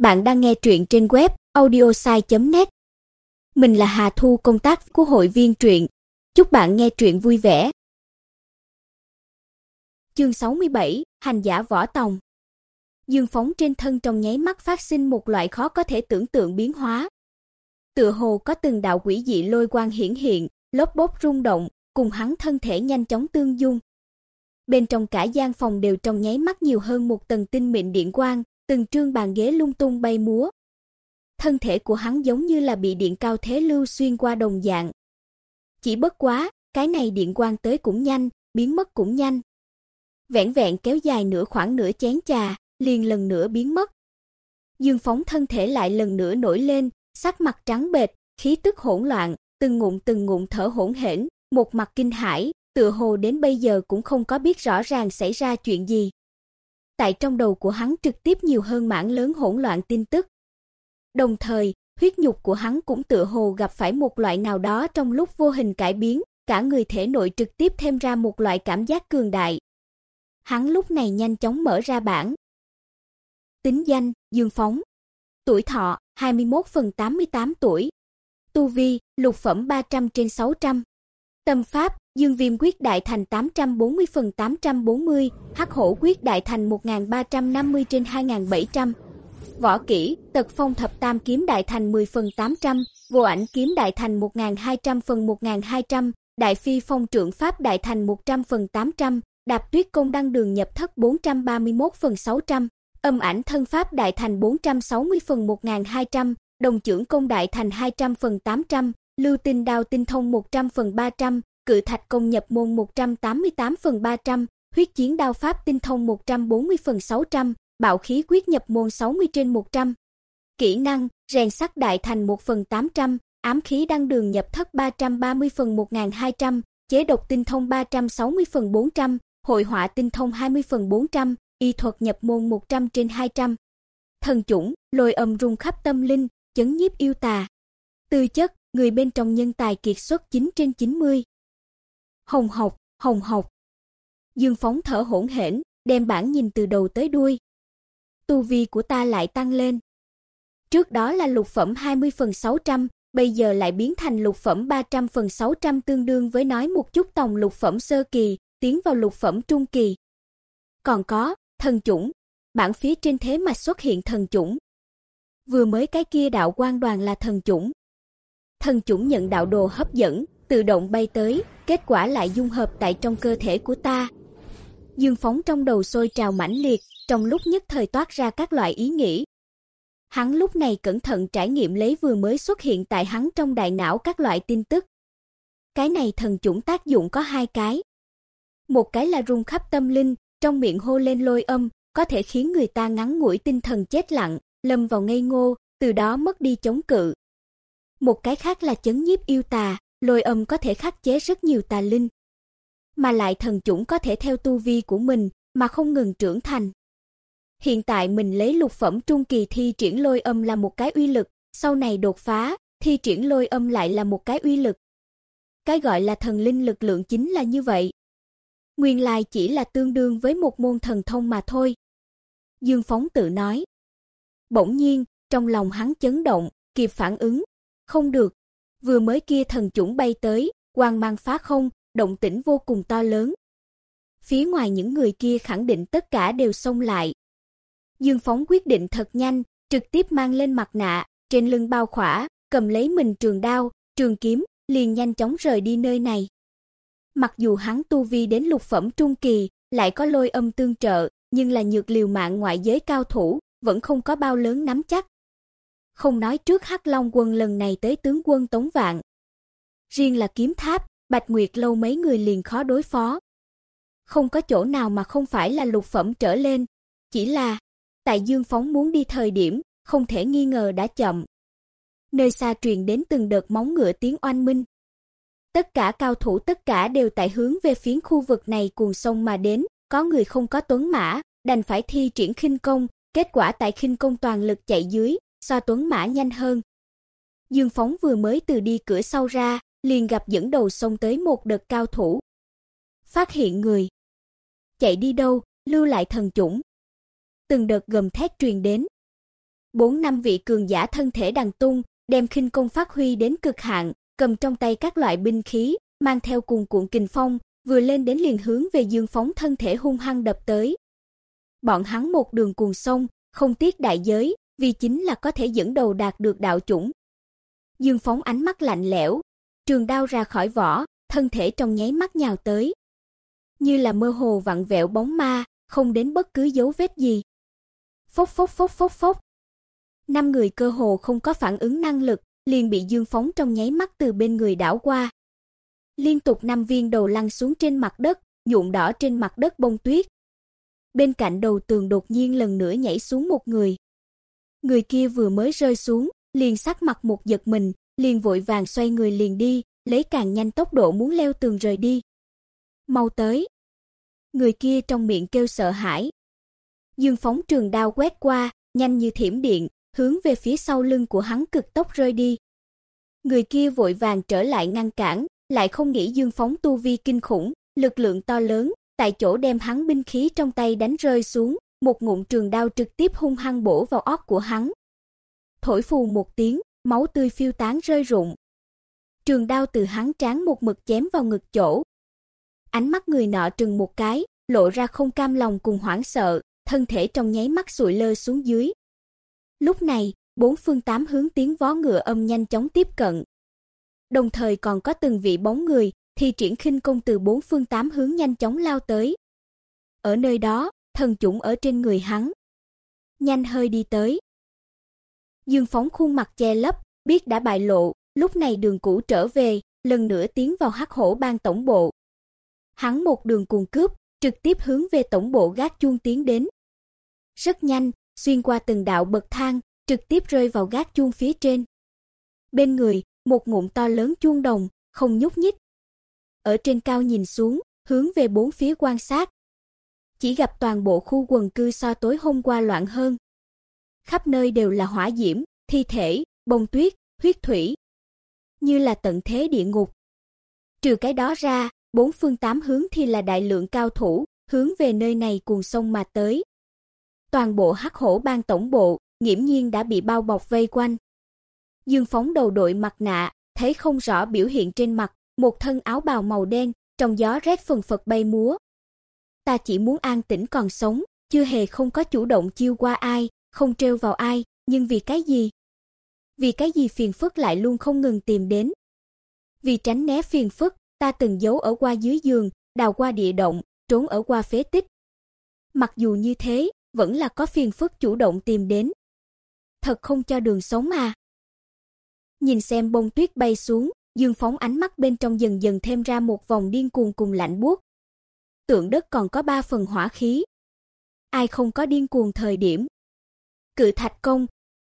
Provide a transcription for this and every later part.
Bạn đang nghe truyện trên web audiosai.net. Mình là Hà Thu công tác của hội viên truyện. Chúc bạn nghe truyện vui vẻ. Chương 67, hành giả võ tòng. Dương phóng trên thân trong nháy mắt phát sinh một loại khó có thể tưởng tượng biến hóa. Tựa hồ có từng đạo quỷ dị lôi quang hiển hiện, lốp bốp rung động, cùng hắn thân thể nhanh chóng tương dung. Bên trong cả gian phòng đều trong nháy mắt nhiều hơn một tầng tinh mịn điện quang, từng trương bàn ghế lung tung bay múa. Thân thể của hắn giống như là bị điện cao thế lưu xuyên qua đồng dạng. Chỉ bất quá, cái này điện quang tới cũng nhanh, biến mất cũng nhanh. Vẹn vẹn kéo dài nửa khoảng nửa chén trà, liền lần nữa biến mất. Dương Phóng thân thể lại lần nữa nổi lên, sắc mặt trắng bệch, khí tức hỗn loạn, từng ngụm từng ngụm thở hỗn hển, một mặt kinh hãi, tựa hồ đến bây giờ cũng không có biết rõ ràng xảy ra chuyện gì tại trong đầu của hắn trực tiếp nhiều hơn mảng lớn hỗn loạn tin tức. Đồng thời, huyết nhục của hắn cũng tựa hồ gặp phải một loại nào đó trong lúc vô hình cải biến, cả người thể nội trực tiếp thêm ra một loại cảm giác cường đại. Hắn lúc này nhanh chóng mở ra bảng. Tính danh: Dương Phóng. Tuổi thọ: 21 phần 88 tuổi. Tu vi: lục phẩm 300 trên 600. Tâm pháp: Dương Viêm quyết đại thành 840 phần 840, Hắc Hổ quyết đại thành 1350 trên 2700. Võ kỹ, Tật Phong thập tam kiếm đại thành 10 phần 800, Vô ảnh kiếm đại thành 1200 phần 1200, Đại phi phong trượng pháp đại thành 100 phần 800, Đạp Tuyết công đăng đường nhập thất 431 phần 600, Âm ảnh thân pháp đại thành 460 phần 1200, Đồng trưởng công đại thành 200 phần 800, Lưu tinh đao tinh thông 100 phần 300, Cự thạch công nhập môn 188 phần 300, huyết chiến đao pháp tinh thông 140 phần 600, bạo khí quyết nhập môn 60 trên 100. Kỹ năng, rèn sắt đại thành 1 phần 800, ám khí đăng đường nhập thất 330 phần 1200, chế độc tinh thông 360 phần 400, hội họa tinh thông 20 phần 400, y thuật nhập môn 100 trên 200. Thần chủng, lôi âm rung khắp tâm linh, chấn nhiếp yêu tà. Tư chất, người bên trong nhân tài kiệt xuất 9 trên 90 hồng hộc, hồng hộc. Dương Phóng thở hổn hển, đem bản nhìn từ đầu tới đuôi. Tu vi của ta lại tăng lên. Trước đó là lục phẩm 20 phần 600, bây giờ lại biến thành lục phẩm 300 phần 600 tương đương với nói một chút tòng lục phẩm sơ kỳ, tiến vào lục phẩm trung kỳ. Còn có, thần chủng, bản phía trên thế mà xuất hiện thần chủng. Vừa mới cái kia đạo quan đoàn là thần chủng. Thần chủng nhận đạo đồ hấp dẫn, tự động bay tới, kết quả lại dung hợp tại trong cơ thể của ta. Dương phóng trong đầu sôi trào mãnh liệt, trong lúc nhất thời toát ra các loại ý nghĩ. Hắn lúc này cẩn thận trải nghiệm lấy vừa mới xuất hiện tại hắn trong đại não các loại tin tức. Cái này thần chủng tác dụng có hai cái. Một cái là rung khắp tâm linh, trong miệng hô lên lôi âm, có thể khiến người ta ngắn ngủi tinh thần chết lặng, lâm vào ngây ngô, từ đó mất đi chống cự. Một cái khác là chấn nhiếp yêu tà, Lôi âm có thể khắc chế rất nhiều tà linh, mà lại thần chủng có thể theo tu vi của mình mà không ngừng trưởng thành. Hiện tại mình lấy lục phẩm trung kỳ thi triển lôi âm là một cái uy lực, sau này đột phá, thi triển lôi âm lại là một cái uy lực. Cái gọi là thần linh lực lượng chính là như vậy. Nguyên lai chỉ là tương đương với một môn thần thông mà thôi. Dương Phóng tự nói. Bỗng nhiên, trong lòng hắn chấn động, kịp phản ứng. Không được, Vừa mới kia thần chủng bay tới, quang mang phá không, động tĩnh vô cùng to lớn. Phía ngoài những người kia khẳng định tất cả đều xông lại. Dương Phóng quyết định thật nhanh, trực tiếp mang lên mặt nạ, trên lưng bao khỏa, cầm lấy mình trường đao, trường kiếm, liền nhanh chóng rời đi nơi này. Mặc dù hắn tu vi đến lục phẩm trung kỳ, lại có lôi âm tương trợ, nhưng là nhược liều mạng ngoại giới cao thủ, vẫn không có bao lớn nắm chắc. Không nói trước Hắc Long quân lần này tới tướng quân Tống Vạn. Riêng là kiếm tháp, Bạch Nguyệt lâu mấy người liền khó đối phó. Không có chỗ nào mà không phải là lục phẩm trở lên, chỉ là tại Dương Phóng muốn đi thời điểm, không thể nghi ngờ đã chậm. Nơi xa truyền đến từng đợt móng ngựa tiếng oanh minh. Tất cả cao thủ tất cả đều tại hướng về phía khu vực này cuồng sông mà đến, có người không có tuấn mã, đành phải thi triển khinh công, kết quả tại khinh công toàn lực chạy dưới, so Tuấn Mã nhanh hơn. Dương Phóng vừa mới từ đi cửa sau ra, liền gặp dẫn đầu xông tới một đợt cao thủ. Phát hiện người. Chạy đi đâu, lưu lại thần chủng. Từng đợt gầm thét truyền đến. Bốn năm vị cường giả thân thể đằng tung, đem khinh công phát huy đến cực hạn, cầm trong tay các loại binh khí, mang theo cùng cuộn kình phong, vừa lên đến liền hướng về Dương Phóng thân thể hung hăng đập tới. Bọn hắn một đường cuồng sông, không tiếc đại giới, vì chính là có thể dẫn đầu đạt được đạo chủng. Dương Phóng ánh mắt lạnh lẽo, trường đao ra khỏi vỏ, thân thể trong nháy mắt nhào tới. Như là mơ hồ vặn vẹo bóng ma, không đến bất cứ dấu vết gì. Phốc phốc phốc phốc phốc. Năm người cơ hồ không có phản ứng năng lực, liền bị Dương Phóng trong nháy mắt từ bên người đảo qua. Liên tục năm viên đầu lăn xuống trên mặt đất, nhuộm đỏ trên mặt đất bông tuyết. Bên cạnh đầu tường đột nhiên lần nữa nhảy xuống một người. Người kia vừa mới rơi xuống, liền sắc mặt một giật mình, liền vội vàng xoay người liền đi, lấy càng nhanh tốc độ muốn leo tường rời đi. Mau tới. Người kia trong miệng kêu sợ hãi. Dương phóng trường đao quét qua, nhanh như thiểm điện, hướng về phía sau lưng của hắn cực tốc rơi đi. Người kia vội vàng trở lại ngăn cản, lại không nghĩ Dương phóng tu vi kinh khủng, lực lượng to lớn, tại chỗ đem hắn binh khí trong tay đánh rơi xuống, một ngụm trường đao trực tiếp hung hăng bổ vào óc của hắn. Thổi phù một tiếng, máu tươi phiêu tán rơi rụng. Trường đao từ hắn trán một mực chém vào ngực chỗ. Ánh mắt người nọ trừng một cái, lộ ra không cam lòng cùng hoảng sợ, thân thể trong nháy mắt sụi lơ xuống dưới. Lúc này, bốn phương tám hướng tiếng vó ngựa âm nhanh chóng tiếp cận. Đồng thời còn có từng vị bóng người thi triển khinh công từ bốn phương tám hướng nhanh chóng lao tới. Ở nơi đó, thần chủng ở trên người hắn. Nhanh hơi đi tới. Dương Phóng khuôn mặt che lấp, biết đã bại lộ, lúc này đường cũ trở về, lần nữa tiến vào Hắc Hổ Bang tổng bộ. Hắn một đường cuồng cướp, trực tiếp hướng về tổng bộ gác chuông tiến đến. Rất nhanh, xuyên qua từng đạo bậc thang, trực tiếp rơi vào gác chuông phía trên. Bên người, một ngụm to lớn chuông đồng, không nhúc nhích. Ở trên cao nhìn xuống, hướng về bốn phía quan sát. Chỉ gặp toàn bộ khu quần cư so tối hôm qua loạn hơn. Khắp nơi đều là hỏa diễm, thi thể, bông tuyết, huyết thủy, như là tận thế địa ngục. Trừ cái đó ra, bốn phương tám hướng thì là đại lượng cao thủ, hướng về nơi này cuồng sông mà tới. Toàn bộ Hắc Hổ Bang tổng bộ, nghiễm nhiên đã bị bao bọc vây quanh. Dương Phóng đầu đội mặt nạ, thấy không rõ biểu hiện trên mặt, một thân áo bào màu đen, trong gió rét phần phật bay múa. Ta chỉ muốn an tĩnh còn sống, chưa hề không có chủ động chiêu qua ai, không trêu vào ai, nhưng vì cái gì? Vì cái gì phiền phức lại luôn không ngừng tìm đến? Vì tránh né phiền phức, ta từng giấu ở qua dưới giường, đào qua địa động, trốn ở qua phế tích. Mặc dù như thế, vẫn là có phiền phức chủ động tìm đến. Thật không cho đường sống mà. Nhìn xem bông tuyết bay xuống, Dương phóng ánh mắt bên trong dần dần thêm ra một vòng điên cuồng cùng lạnh buốt. Tượng đất còn có ba phần hỏa khí. Ai không có điên cuồng thời điểm. Cự thạch công,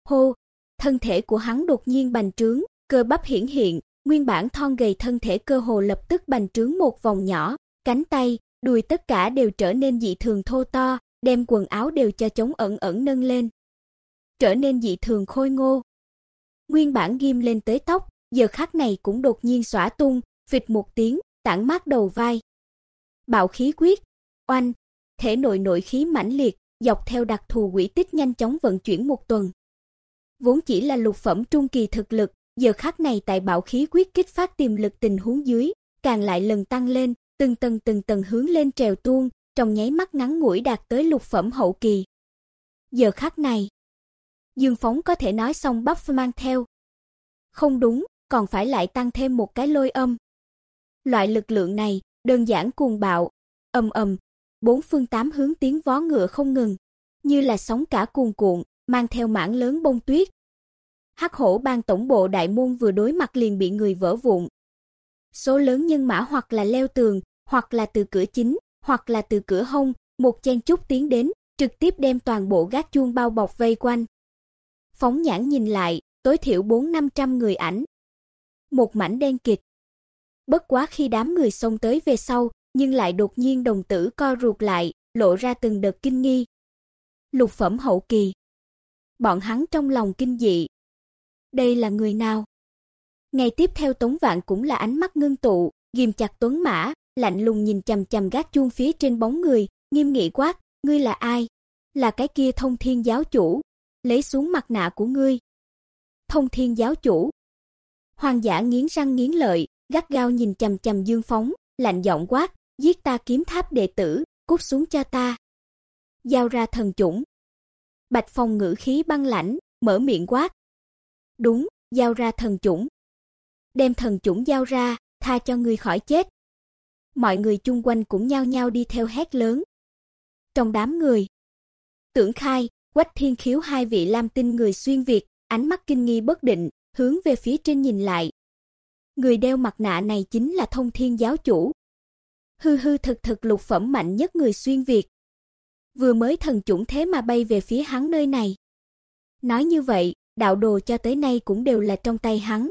hô, thân thể của hắn đột nhiên bành trướng, cơ bắp hiển hiện, nguyên bản thon gầy thân thể cơ hồ lập tức bành trướng một vòng nhỏ, cánh tay, đùi tất cả đều trở nên dị thường thô to, đem quần áo đều cho chống ẩn ẩn nâng lên. Trở nên dị thường khôi ngô. Nguyên bản ghim lên tới tóc, giờ khắc này cũng đột nhiên xõa tung, phịch một tiếng, tản mát đầu vai. Bạo khí quyết, oanh, thể nội nội khí mãnh liệt, dọc theo đặc thù quỹ tích nhanh chóng vận chuyển một tuần. Vốn chỉ là lục phẩm trung kỳ thực lực, giờ khắc này tại bạo khí quyết kích phát tiềm lực tình huống dưới, càng lại lần tăng lên, từng tầng từng tầng hướng lên trèo tuôn, trong nháy mắt ngắn ngủi đạt tới lục phẩm hậu kỳ. Giờ khắc này, Dương Phóng có thể nói xong buff mang theo. Không đúng, còn phải lại tăng thêm một cái lôi âm. Loại lực lượng này, đơn giản cuồng bạo, ầm ầm, bốn phương tám hướng tiếng vó ngựa không ngừng, như là sóng cả cuồn cuộn, mang theo mảng lớn bông tuyết. Hắc Hổ Bang tổng bộ đại môn vừa đối mặt liền bị người vỡ vụn. Số lớn nhân mã hoặc là leo tường, hoặc là từ cửa chính, hoặc là từ cửa hông, một chen chúc tiến đến, trực tiếp đem toàn bộ gác chuông bao bọc vây quanh. Phóng nhãn nhìn lại, tối thiểu 4-500 người ảnh. Một mảnh đen kịt. Bất quá khi đám người xông tới về sau, nhưng lại đột nhiên đồng tử co ruột lại, lộ ra từng đợt kinh nghi. Lục phẩm hậu kỳ. Bọn hắn trong lòng kinh dị. Đây là người nào? Ngày tiếp theo Tống Vạn cũng là ánh mắt ngưng tụ, ghim chặt Tuấn Mã, lạnh lùng nhìn chằm chằm gác chuông phía trên bóng người, nghiêm nghị quát, ngươi là ai? Là cái kia thông thiên giáo chủ. lấy xuống mặt nạ của ngươi. Thông Thiên giáo chủ. Hoàng giả nghiến răng nghiến lợi, gắt gao nhìn chằm chằm Dương Phóng, lạnh giọng quát, giết ta kiếm tháp đệ tử, cút xuống cho ta. Giao ra thần chủng. Bạch Phong ngữ khí băng lãnh, mở miệng quát. Đúng, giao ra thần chủng. Đem thần chủng giao ra, tha cho ngươi khỏi chết. Mọi người chung quanh cũng nhao nhao đi theo hét lớn. Trong đám người, Tưởng Khai, Quách Thiên Khiếu hai vị lam tinh người xuyên việt, ánh mắt kinh nghi bất định, hướng về phía trên nhìn lại. Người đeo mặt nạ này chính là Thông Thiên giáo chủ. Hư hư thực thực lục phẩm mạnh nhất người xuyên việt. Vừa mới thần chủng thế mà bay về phía hắn nơi này. Nói như vậy, đạo đồ cho tới nay cũng đều là trong tay hắn.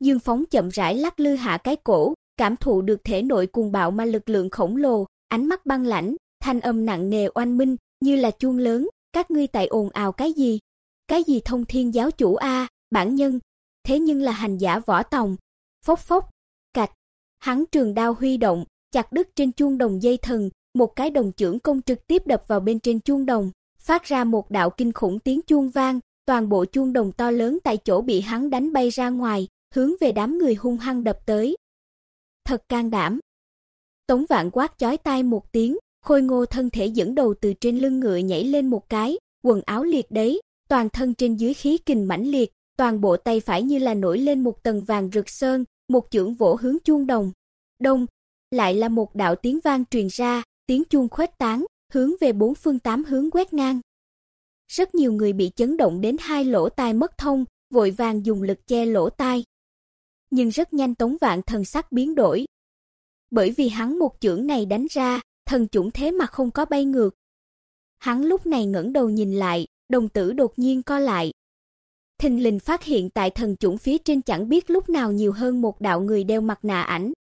Dương Phóng chậm rãi lắc lư hạ cái cổ, cảm thụ được thể nội cuồng bạo ma lực lượng khổng lồ, ánh mắt băng lãnh, thanh âm nặng nề oanh minh, như là chuông lớn, các ngươi tại ồn ào cái gì? Cái gì thông thiên giáo chủ a, bản nhân, thế nhưng là hành giả võ tòng. Phốc phốc, cạch, hắn trường đao huy động, chặt đứt trên chuông đồng dây thần, một cái đồng chưởng công trực tiếp đập vào bên trên chuông đồng, phát ra một đạo kinh khủng tiếng chuông vang, toàn bộ chuông đồng to lớn tại chỗ bị hắn đánh bay ra ngoài, hướng về đám người hung hăng đập tới. Thật can đảm. Tống Vạn quát chói tai một tiếng, khôi ngô thân thể dẫn đầu từ trên lưng ngựa nhảy lên một cái, quần áo liệt đấy, toàn thân trên dưới khí kình mãnh liệt, toàn bộ tay phải như là nổi lên một tầng vàng rực sơn, một chưởng vỗ hướng chuông đồng. Đông, lại là một đạo tiếng vang truyền ra, tiếng chuông khuếch tán, hướng về bốn phương tám hướng quét ngang. Rất nhiều người bị chấn động đến hai lỗ tai mất thông, vội vàng dùng lực che lỗ tai. Nhưng rất nhanh Tống Vạn thần sắc biến đổi. Bởi vì hắn một chưởng này đánh ra, thần chủng thế mà không có bay ngược. Hắn lúc này ngẩng đầu nhìn lại, đồng tử đột nhiên co lại. Thình lình phát hiện tại thần chủng phía trên chẳng biết lúc nào nhiều hơn một đạo người đeo mặt nạ ảnh.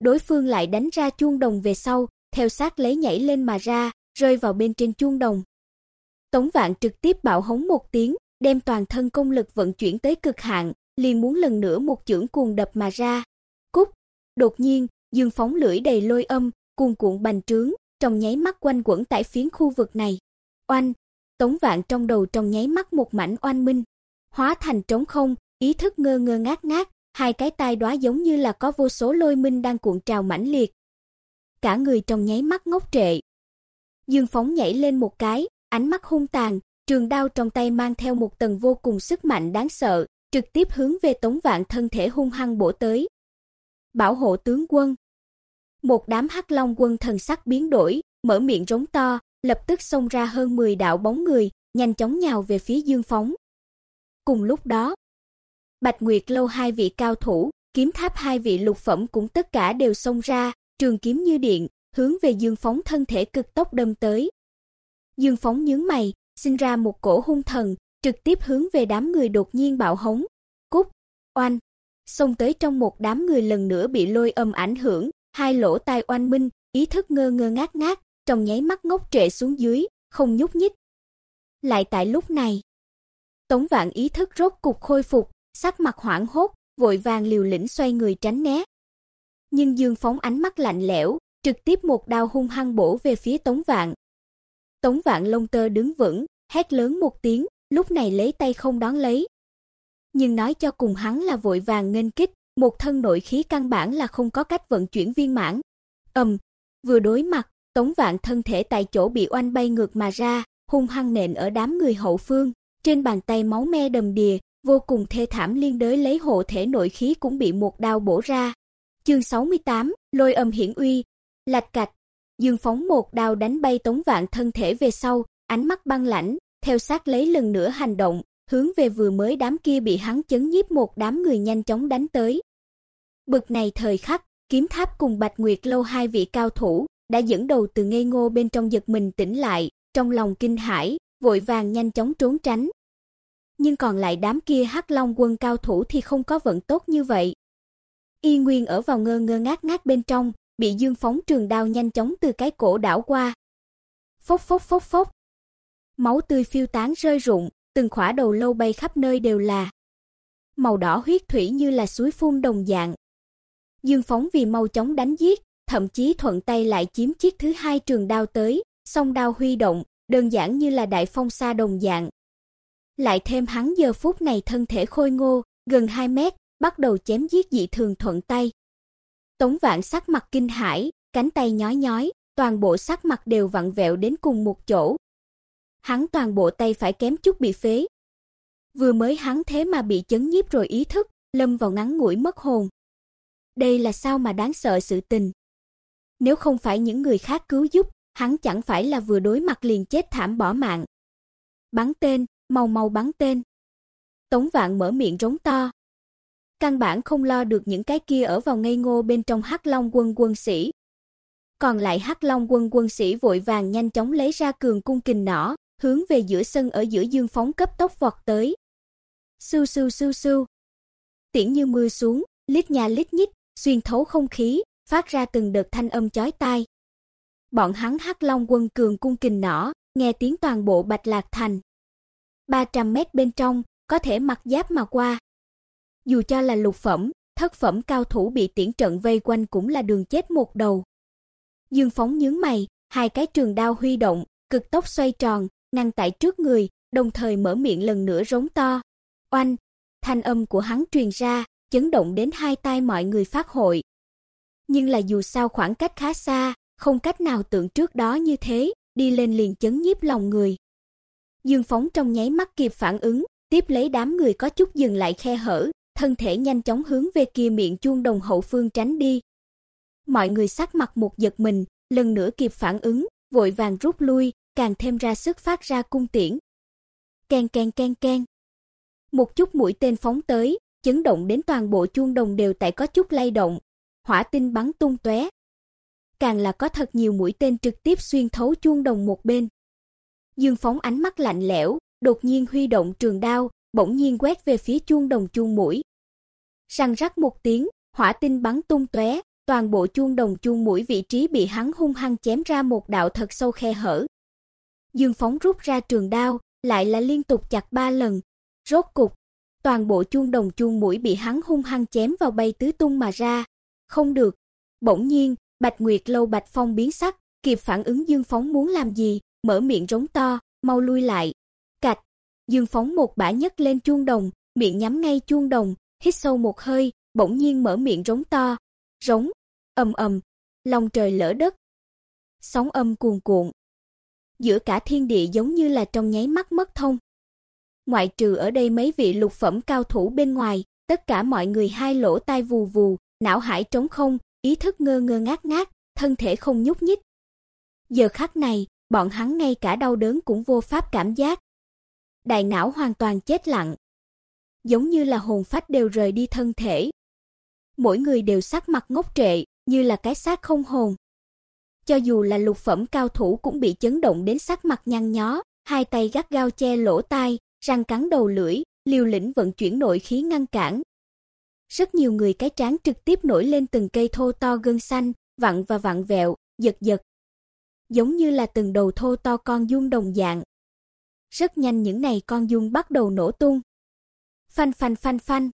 Đối phương lại đánh ra chuông đồng về sau, theo sát lấy nhảy lên mà ra, rơi vào bên trên chuông đồng. Tống Vạn trực tiếp bạo hống một tiếng, đem toàn thân công lực vận chuyển tới cực hạn, liền muốn lần nữa một chưởng cuồng đập mà ra. Cúc, đột nhiên, Dương phóng lưỡi đầy lôi âm, cuồn cuộn bành trướng, trong nháy mắt quanh quẩn tại phiến khu vực này. Oanh, Tống Vạn trong đầu trong nháy mắt một mảnh oanh minh, hóa thành trống không, ý thức ngơ ngơ ngác ngác, hai cái tai đóa giống như là có vô số lôi minh đang cuộn trào mãnh liệt. Cả người trong nháy mắt ngốc trệ. Dương Phóng nhảy lên một cái, ánh mắt hung tàn, trường đao trong tay mang theo một tầng vô cùng sức mạnh đáng sợ, trực tiếp hướng về Tống Vạn thân thể hung hăng bổ tới. Bảo hộ tướng quân. Một đám Hắc Long quân thần sắc biến đổi, mở miệng rống to, lập tức xông ra hơn 10 đạo bóng người, nhanh chóng nhào về phía Dương Phóng. Cùng lúc đó, Bạch Nguyệt lâu hai vị cao thủ, kiếm tháp hai vị lục phẩm cũng tất cả đều xông ra, trường kiếm như điện, hướng về Dương Phóng thân thể cực tốc đâm tới. Dương Phóng nhướng mày, sinh ra một cổ hung thần, trực tiếp hướng về đám người đột nhiên bạo hống. Cút, oanh, xông tới trong một đám người lần nữa bị lôi âm ảnh hưởng, hai lỗ tai oanh minh, ý thức ngơ ngơ ngác ngác, trong nháy mắt ngốc trệ xuống dưới, không nhúc nhích. Lại tại lúc này, Tống Vạn ý thức rốt cục khôi phục, sắc mặt hoảng hốt, vội vàng liều lĩnh xoay người tránh né. Nhưng Dương phóng ánh mắt lạnh lẽo, trực tiếp một đao hung hăng bổ về phía Tống Vạn. Tống Vạn lông tơ đứng vững, hét lớn một tiếng, lúc này lấy tay không đón lấy. Nhưng nói cho cùng hắn là vội vàng nghênh kích, một thân nội khí căn bản là không có cách vận chuyển viên mãn. Ầm, vừa đối mặt, Tống Vạn thân thể tại chỗ bị oanh bay ngược mà ra, hung hăng nện ở đám người hậu phương, trên bàn tay máu me đầm đìa, vô cùng thê thảm liên đới lấy hộ thể nội khí cũng bị một đao bổ ra. Chương 68, Lôi âm hiển uy, lạch cạch, Dương phóng một đao đánh bay Tống Vạn thân thể về sau, ánh mắt băng lãnh, theo sát lấy lần nữa hành động, hướng về vừa mới đám kia bị hắn chấn nhiếp một đám người nhanh chóng đánh tới. Bực này thời khắc, Kiếm Tháp cùng Bạch Nguyệt lâu hai vị cao thủ đã dẫn đầu từ ngây ngô bên trong giật mình tỉnh lại, trong lòng kinh hãi, vội vàng nhanh chóng trốn tránh. Nhưng còn lại đám kia Hắc Long quân cao thủ thì không có vận tốt như vậy. Y Nguyên ở vào ngơ ngơ ngác ngác bên trong, bị Dương phóng trường đao nhanh chóng từ cái cổ đảo qua. Phốc phốc phốc phốc. Máu tươi phiêu tán rơi rụng, từng khỏa đầu lâu bay khắp nơi đều là. Màu đỏ huyết thủy như là suối phun đồng dạng. Dương phóng vì mau chóng đánh giết, thậm chí thuận tay lại chiếm chiếc thứ hai trường đao tới, song đao huy động, đơn giản như là đại phong sa đồng dạng, Lại thêm hắn giờ phút này thân thể khôi ngô, gần 2 mét, bắt đầu chém giết dị thường thuận tay. Tống Vạn sắc mặt kinh hãi, cánh tay nhói nhói, toàn bộ sắc mặt đều vặn vẹo đến cùng một chỗ. Hắn toàn bộ tay phải kém chút bị phế. Vừa mới hắn thế mà bị chấn nhiếp rồi ý thức, lâm vào ngắn ngủi mất hồn. Đây là sao mà đáng sợ sự tình. Nếu không phải những người khác cứu giúp, hắn chẳng phải là vừa đối mặt liền chết thảm bỏ mạng. Bắn tên, mau mau bắn tên. Tống Vạn mở miệng rống to. Căn bản không lo được những cái kia ở vào ngây ngô bên trong Hắc Long quân quân sĩ. Còn lại Hắc Long quân quân sĩ vội vàng nhanh chóng lấy ra cường cung kình nỏ, hướng về giữa sân ở giữa dương phóng cấp tốc vọt tới. Su su su su. Tiễn như mưa xuống, lít nhà lít nhít, xuyên thấu không khí, phát ra từng đợt thanh âm chói tai. Bọn hắn Hắc Long quân cường cung kình nỏ, nghe tiếng toàn bộ Bạch Lạc thành. 300 mét bên trong, có thể mặc giáp mà qua. Dù cho là lục phẩm, thất phẩm cao thủ bị tiễn trận vây quanh cũng là đường chết một đầu. Dương Phóng nhướng mày, hai cái trường đao huy động, cực tốc xoay tròn, ngăn tại trước người, đồng thời mở miệng lần nữa rống to. Oanh! Thanh âm của hắn truyền ra, chấn động đến hai tai mọi người phát hội. Nhưng là dù sao khoảng cách khá xa, không cách nào tưởng trước đó như thế, đi lên liền chấn nhiếp lòng người. Dương Phóng trong nháy mắt kịp phản ứng, tiếp lấy đám người có chút dừng lại khe hở, thân thể nhanh chóng hướng về kia miệng chuông đồng hậu phương tránh đi. Mọi người sắc mặt một giật mình, lần nữa kịp phản ứng, vội vàng rút lui, càng thêm ra sức phát ra cung tiễn. keng keng keng keng Một chút mũi tên phóng tới, chấn động đến toàn bộ chuông đồng đều tại có chút lay động, hỏa tinh bắn tung tóe. Càng là có thật nhiều mũi tên trực tiếp xuyên thấu chuông đồng một bên. Dương Phóng ánh mắt lạnh lẽo, đột nhiên huy động trường đao, bỗng nhiên quét về phía chuông đồng chuông mũi. Răng rắc một tiếng, hỏa tinh bắn tung tóe, toàn bộ chuông đồng chuông mũi vị trí bị hắn hung hăng chém ra một đạo thật sâu khe hở. Dương Phóng rút ra trường đao, lại là liên tục chặt ba lần. Rốt cục, toàn bộ chuông đồng chuông mũi bị hắn hung hăng chém vào bay tứ tung mà ra. Không được. Bỗng nhiên, Bạch Nguyệt Lâu Bạch Phong biến sắc, kịp phản ứng Dương Phóng muốn làm gì, mở miệng rống to, mau lui lại. Cạch. Dương Phóng một bả nhấc lên chuông đồng, miệng nhắm ngay chuông đồng, hít sâu một hơi, bỗng nhiên mở miệng rống to. Rống, ầm ầm, lòng trời lỡ đất. Sóng âm cuồn cuộn. Giữa cả thiên địa giống như là trong nháy mắt mất thông. Ngoại trừ ở đây mấy vị lục phẩm cao thủ bên ngoài, tất cả mọi người hai lỗ tai vù vù, não hải trống không, ý thức ngơ ngơ ngác ngác, thân thể không nhúc nhích. Giờ khắc này, bọn hắn ngay cả đau đớn cũng vô pháp cảm giác. Đại não hoàn toàn chết lặng, giống như là hồn phách đều rời đi thân thể. Mỗi người đều sắc mặt ngốc trệ, như là cái xác không hồn. Cho dù là lục phẩm cao thủ cũng bị chấn động đến sắc mặt nhăn nhó, hai tay gắt gao che lỗ tai, răng cắn đầu lưỡi, liều lĩnh vận chuyển nội khí ngăn cản. Rất nhiều người cái trán trực tiếp nổi lên từng cây thô to gân xanh, vặn và vặn vẹo, giật giật. Giống như là từng đầu thô to con giun đồng dạng. Rất nhanh những này con giun bắt đầu nổ tung. Phanh phanh phanh phanh.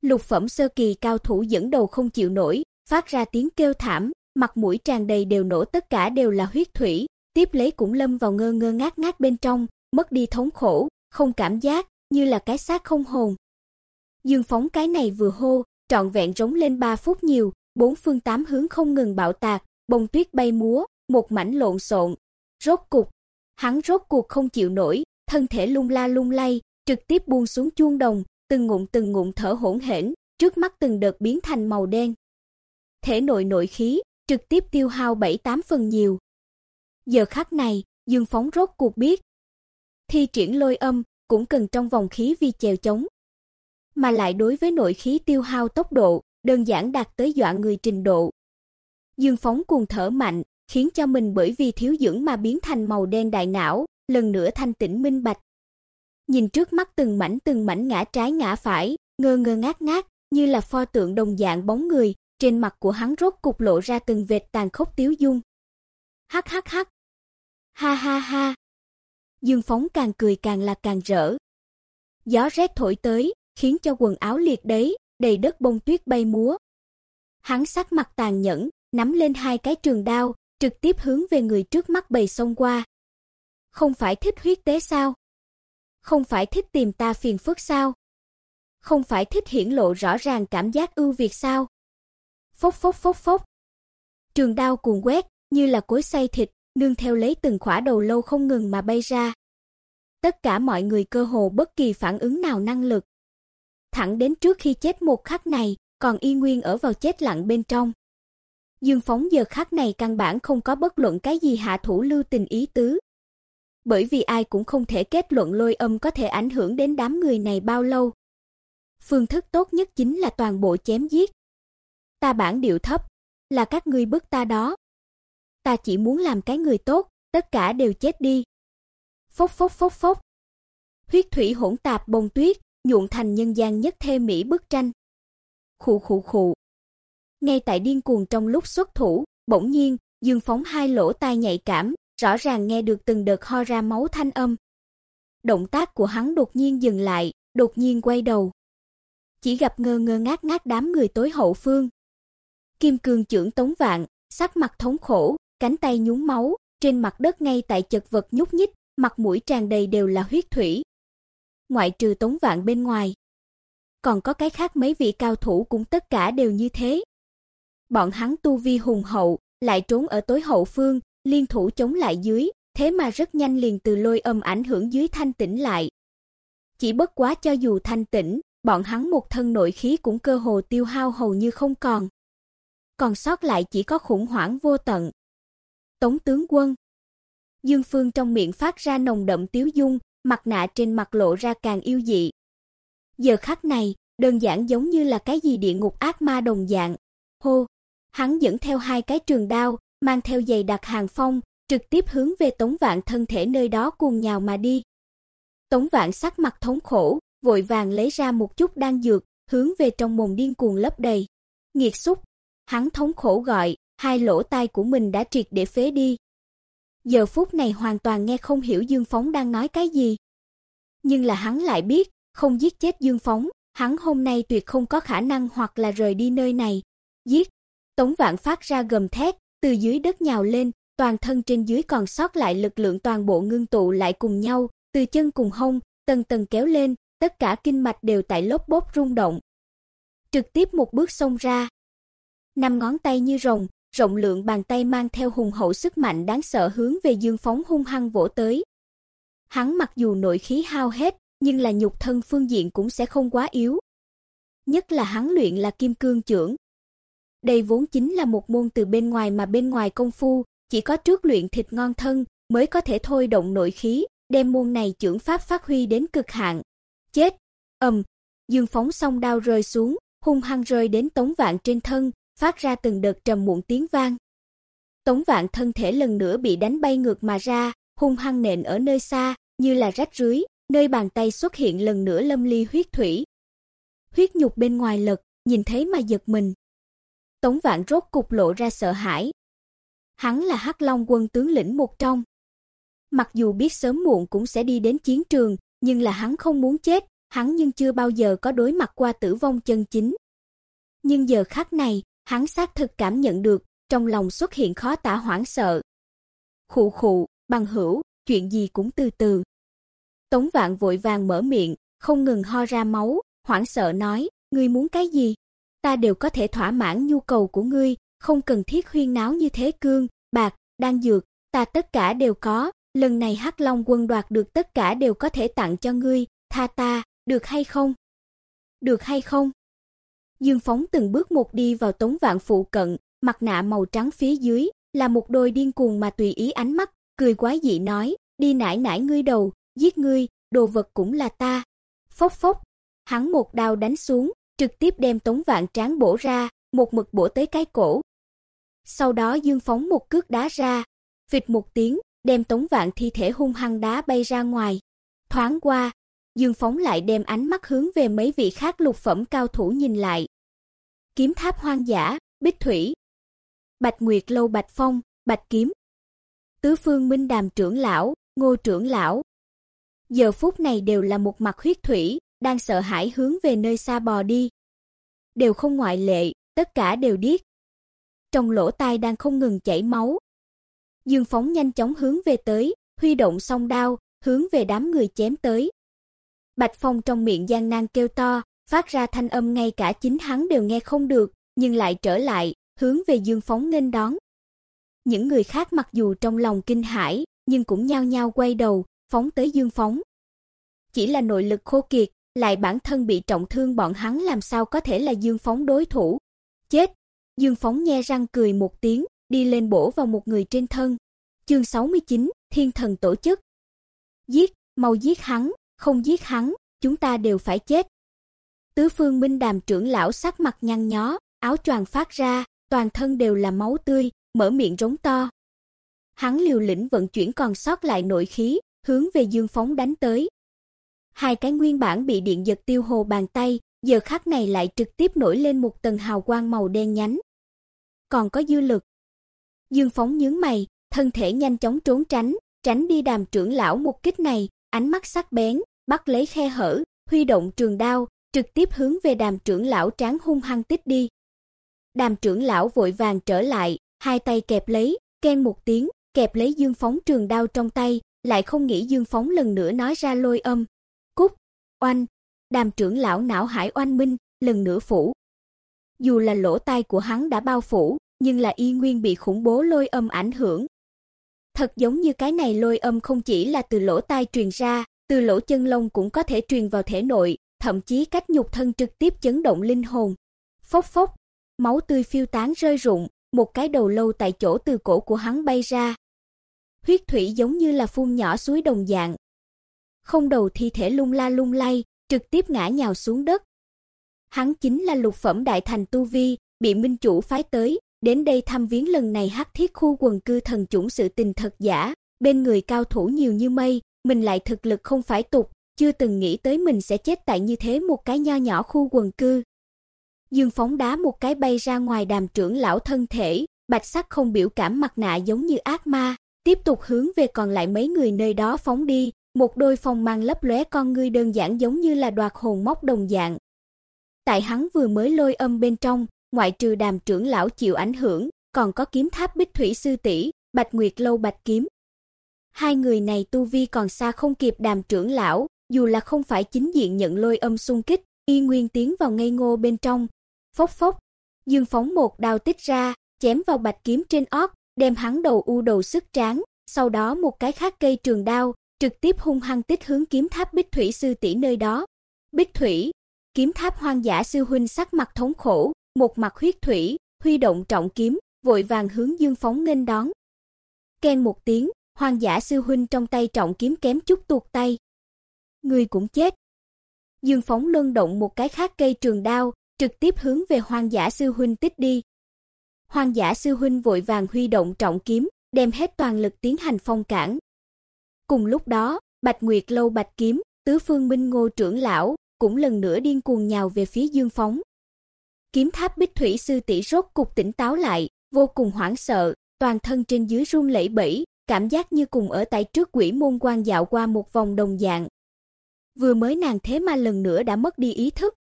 Lục phẩm sơ kỳ cao thủ dẫn đầu không chịu nổi, phát ra tiếng kêu thảm, mặt mũi tràn đầy đều nổ tất cả đều là huyết thủy, tiếp lấy cũng lâm vào ngơ ngơ ngác ngác bên trong, mất đi thống khổ, không cảm giác, như là cái xác không hồn. Dương phóng cái này vừa hô, trọn vẹn rống lên 3 phút nhiều, bốn phương tám hướng không ngừng bạo tạc, bông tuyết bay múa, một mảnh lộn xộn. Rốt cục, hắn rốt cuộc không chịu nổi, thân thể lung la lung lay, trực tiếp buông xuống chuông đồng, từng ngụm từng ngụm thở hổn hển, trước mắt từng đợt biến thành màu đen. Thể nội nội khí trực tiếp tiêu hao 7-8 phần nhiều. Giờ khắc này, Dương Phóng rốt cuộc biết, thi triển lôi âm cũng cần trong vòng khí vi chèo chống, mà lại đối với nội khí tiêu hao tốc độ, đơn giản đạt tới dọa người trình độ. Dương Phóng cuồng thở mạnh, khiến cho mình bởi vì thiếu dưỡng mà biến thành màu đen đại não, lần nữa thanh tĩnh minh bạch. Nhìn trước mắt từng mảnh từng mảnh ngã trái ngã phải, ngơ ngơ ngác ngác, như là pho tượng đồng dạng bóng người, trên mặt của hắn rốt cục lộ ra từng vệt tàn khốc tiếu dung. Hắc hắc hắc. Ha ha ha. Dương Phóng càng cười càng là càng rỡ. Gió rét thổi tới, khiến cho quần áo liệt đấy, đầy đất bông tuyết bay múa. Hắn sắc mặt tàn nhẫn, nắm lên hai cái trường đao, trực tiếp hướng về người trước mắt bầy xông qua. Không phải thích huyết tế sao? Không phải thích tìm ta phiền phức sao? Không phải thích hiển lộ rõ ràng cảm giác ưu việt sao? Phốc phốc phốc phốc. Trường đao cuồng quét, như là cối xay thịt, nương theo lấy từng khỏa đầu lâu không ngừng mà bay ra. Tất cả mọi người cơ hồ bất kỳ phản ứng nào năng lực. Thẳng đến trước khi chết một khắc này, còn y nguyên ở vào chết lặng bên trong. Dương Phóng giờ khắc này căn bản không có bất luận cái gì hạ thủ lưu tình ý tứ. Bởi vì ai cũng không thể kết luận lôi âm có thể ảnh hưởng đến đám người này bao lâu. Phương thức tốt nhất chính là toàn bộ chém giết. Ta bản điệu thấp, là các ngươi bức ta đó. Ta chỉ muốn làm cái người tốt, tất cả đều chết đi. Phốc phốc phốc phốc. Huyết thủy hỗn tạp bông tuyết, nhuộn thành nhân gian nhất thê mỹ bức tranh. Khụ khụ khụ. Ngay tại điên cuồng trong lúc xuất thủ, bỗng nhiên, Dương phóng hai lỗ tai nhạy cảm, rõ ràng nghe được từng đợt ho ra máu thanh âm. Động tác của hắn đột nhiên dừng lại, đột nhiên quay đầu. Chỉ gặp ngơ ngơ ngác ngác đám người tối hậu phương. Kim Cương trưởng Tống Vạn, sắc mặt thống khổ, cánh tay nhúng máu, trên mặt đất ngay tại chật vật nhúc nhích, mặt mũi tràn đầy đều là huyết thủy. Ngoại trừ Tống Vạn bên ngoài, còn có cái khác mấy vị cao thủ cũng tất cả đều như thế. Bọn hắn tu vi hùng hậu, lại trốn ở tối hậu phương, liên thủ chống lại dưới, thế mà rất nhanh liền từ lôi âm ảnh hưởng dưới thanh tĩnh lại. Chỉ bất quá cho dù thanh tĩnh, bọn hắn một thân nội khí cũng cơ hồ tiêu hao hầu như không còn. Còn sót lại chỉ có khủng hoảng vô tận. Tống tướng quân Dương Phương trong miệng phát ra nồng đậm tiếu dung, mặt nạ trên mặt lộ ra càng yêu dị. Giờ khắc này, đơn giản giống như là cái gì địa ngục ác ma đồng dạng. Hô, hắn dẫn theo hai cái trường đao, mang theo giày đặc hàng phong, trực tiếp hướng về Tống Vạn thân thể nơi đó cuồng nhào mà đi. Tống Vạn sắc mặt thống khổ, vội vàng lấy ra một chút đan dược, hướng về trong mồm điên cuồng lấp đầy. Nghiệt xúc, hắn thống khổ gọi, hai lỗ tai của mình đã triệt để phế đi. Giờ phút này hoàn toàn nghe không hiểu Dương Phóng đang nói cái gì. Nhưng là hắn lại biết, không giết chết Dương Phóng, hắn hôm nay tuyệt không có khả năng hoặc là rời đi nơi này. Giết! Tống Vạn phát ra gầm thét, từ dưới đất nhào lên, toàn thân trên dưới còn sót lại lực lượng toàn bộ ngưng tụ lại cùng nhau, từ chân cùng hông, tầng tầng kéo lên, tất cả kinh mạch đều tại lốp bốp rung động. Trực tiếp một bước xông ra. Năm ngón tay như rồng, rộng lượng bàn tay mang theo hùng hậu sức mạnh đáng sợ hướng về Dương Phóng hung hăng vỗ tới. Hắn mặc dù nội khí hao hết, nhưng là nhục thân phương diện cũng sẽ không quá yếu. Nhất là hắn luyện là kim cương trưởng, đây vốn chính là một môn từ bên ngoài mà bên ngoài công phu, chỉ có trước luyện thịt ngon thân mới có thể thôi động nội khí, đem môn này trưởng pháp phát huy đến cực hạn. Chết! Ầm, Dương phóng song đao rơi xuống, hung hăng rơi đến Tống Vạn trên thân, phát ra từng đợt trầm muộn tiếng vang. Tống Vạn thân thể lần nữa bị đánh bay ngược mà ra, hung hăng nện ở nơi xa, như là rách rưới, nơi bàn tay xuất hiện lần nữa lâm ly huyết thủy. Huyết nhục bên ngoài lật, nhìn thấy mà giật mình, Tống Vạn rốt cục lộ ra sợ hãi. Hắn là Hắc Long quân tướng lĩnh một trong. Mặc dù biết sớm muộn cũng sẽ đi đến chiến trường, nhưng là hắn không muốn chết, hắn nhưng chưa bao giờ có đối mặt qua tử vong chân chính. Nhưng giờ khắc này, hắn xác thực cảm nhận được, trong lòng xuất hiện khó tả hoảng sợ. Khụ khụ, bằng hữu, chuyện gì cũng từ từ. Tống Vạn vội vàng mở miệng, không ngừng ho ra máu, hoảng sợ nói, ngươi muốn cái gì? ta đều có thể thỏa mãn nhu cầu của ngươi, không cần thiết huyên náo như thế cương, bạc, đan dược, ta tất cả đều có, lần này Hắc Long quân đoạt được tất cả đều có thể tặng cho ngươi, tha ta, được hay không? Được hay không? Dương Phóng từng bước một đi vào Tống Vạn phụ cận, mặt nạ màu trắng phía dưới là một đôi điên cuồng mà tùy ý ánh mắt, cười quái dị nói, đi nải nải ngươi đầu, giết ngươi, đồ vật cũng là ta. Phốc phốc, hắn một đao đánh xuống, trực tiếp đem Tống Vạn Tráng bổ ra, một mực bổ tới cái cổ. Sau đó Dương phóng một cước đá ra, phịch một tiếng, đem Tống Vạn thi thể hung hăng đá bay ra ngoài. Thoáng qua, Dương phóng lại đem ánh mắt hướng về mấy vị khác lục phẩm cao thủ nhìn lại. Kiếm tháp hoang dã, Bích Thủy, Bạch Nguyệt lâu Bạch Phong, Bạch Kiếm, Tứ Phương Minh Đàm trưởng lão, Ngô trưởng lão. Giờ phút này đều là một mặt huyết thủy, đang sợ hãi hướng về nơi xa bò đi. Đều không ngoại lệ, tất cả đều điếc. Trong lỗ tai đang không ngừng chảy máu. Dương Phóng nhanh chóng hướng về tới, huy động song đao, hướng về đám người chém tới. Bạch Phong trong miệng gian nan kêu to, phát ra thanh âm ngay cả chính hắn đều nghe không được, nhưng lại trở lại, hướng về Dương Phóng nghênh đón. Những người khác mặc dù trong lòng kinh hãi, nhưng cũng nhao nhao quay đầu, phóng tới Dương Phóng. Chỉ là nội lực khô kiệt, lại bản thân bị trọng thương bọn hắn làm sao có thể là Dương Phóng đối thủ. Chết! Dương Phóng nhe răng cười một tiếng, đi lên bổ vào một người trên thân. Chương 69, Thiên thần tổ chức. Giết, mau giết hắn, không giết hắn, chúng ta đều phải chết. Tứ Phương Minh Đàm trưởng lão sắc mặt nhăn nhó, áo choàng phát ra, toàn thân đều là máu tươi, mở miệng rống to. Hắn liều lĩnh vận chuyển còn sót lại nội khí, hướng về Dương Phóng đánh tới. Hai cái nguyên bản bị điện giật tiêu hồ bàn tay, giờ khắc này lại trực tiếp nổi lên một tầng hào quang màu đen nhánh. Còn có dư lực. Dương Phóng nhướng mày, thân thể nhanh chóng trốn tránh, tránh đi đàm trưởng lão một kích này, ánh mắt sắc bén, bắt lấy khe hở, huy động trường đao, trực tiếp hướng về đàm trưởng lão tráng hung hăng tích đi. Đàm trưởng lão vội vàng trở lại, hai tay kẹp lấy, ken một tiếng, kẹp lấy Dương Phóng trường đao trong tay, lại không nghĩ Dương Phóng lần nữa nói ra lôi âm. Cúc, oanh, đàm trưởng lão não hải oanh minh, lần nữa phủ. Dù là lỗ tai của hắn đã bao phủ, nhưng là y nguyên bị khủng bố lôi âm ảnh hưởng. Thật giống như cái này lôi âm không chỉ là từ lỗ tai truyền ra, từ lỗ chân lông cũng có thể truyền vào thể nội, thậm chí cách nhục thân trực tiếp chấn động linh hồn. Phốc phốc, máu tươi phiêu tán rơi rụng, một cái đầu lâu tại chỗ từ cổ của hắn bay ra. Huyết thủy giống như là phun nhỏ suối đồng dạng. Không đầu thi thể lung la lung lay, trực tiếp ngã nhào xuống đất. Hắn chính là lục phẩm đại thành tu vi, bị minh chủ phái tới, đến đây thăm viếng lần này hắc thiết khu quần cư thần chủng sự tình thật giả, bên người cao thủ nhiều như mây, mình lại thực lực không phải tục, chưa từng nghĩ tới mình sẽ chết tại như thế một cái nho nhỏ khu quần cư. Dương phóng đá một cái bay ra ngoài đàm trưởng lão thân thể, bạch sắc không biểu cảm mặt nạ giống như ác ma, tiếp tục hướng về còn lại mấy người nơi đó phóng đi, một đôi phong mang lấp lóe con ngươi đơn giản giống như là đoạt hồn móc đồng dạng. Tại hắn vừa mới lôi âm bên trong, ngoại trừ đàm trưởng lão chịu ảnh hưởng, còn có kiếm tháp bích thủy sư tỷ, bạch nguyệt lâu bạch kiếm. Hai người này tu vi còn xa không kịp đàm trưởng lão, dù là không phải chính diện nhận lôi âm xung kích, y nguyên tiến vào ngây ngô bên trong. Phốc phốc, Dương phóng một đao tích ra, chém vào bạch kiếm trên ót, đem hắn đầu u đầu sức tráng, sau đó một cái khác cây trường đao, trực tiếp hung hăng tích hướng kiếm tháp Bích Thủy sư tỷ nơi đó. Bích Thủy, kiếm tháp hoang dã sư huynh sắc mặt thống khổ, một mặt huyết thủy, huy động trọng kiếm, vội vàng hướng Dương phóng nghênh đón. Ken một tiếng, Hoàng giả sư huynh trong tay trọng kiếm kém chút tuột tay. Người cũng chết. Dương phóng luân động một cái khác cây trường đao, trực tiếp hướng về Hoàng giả sư huynh tích đi. Hoàng giả sư huynh vội vàng huy động trọng kiếm, đem hết toàn lực tiến hành phong cản. Cùng lúc đó, Bạch Nguyệt lâu Bạch kiếm, tứ phương minh Ngô trưởng lão cũng lần nữa điên cuồng nhào về phía Dương Phóng. Kiếm tháp Bích Thủy sư tỷ rốt cục tỉnh táo lại, vô cùng hoảng sợ, toàn thân trên dưới run lẩy bẩy, cảm giác như cùng ở tại trước quỷ môn quan dạo qua một vòng đồng dạng. Vừa mới nàng thế mà lần nữa đã mất đi ý thức.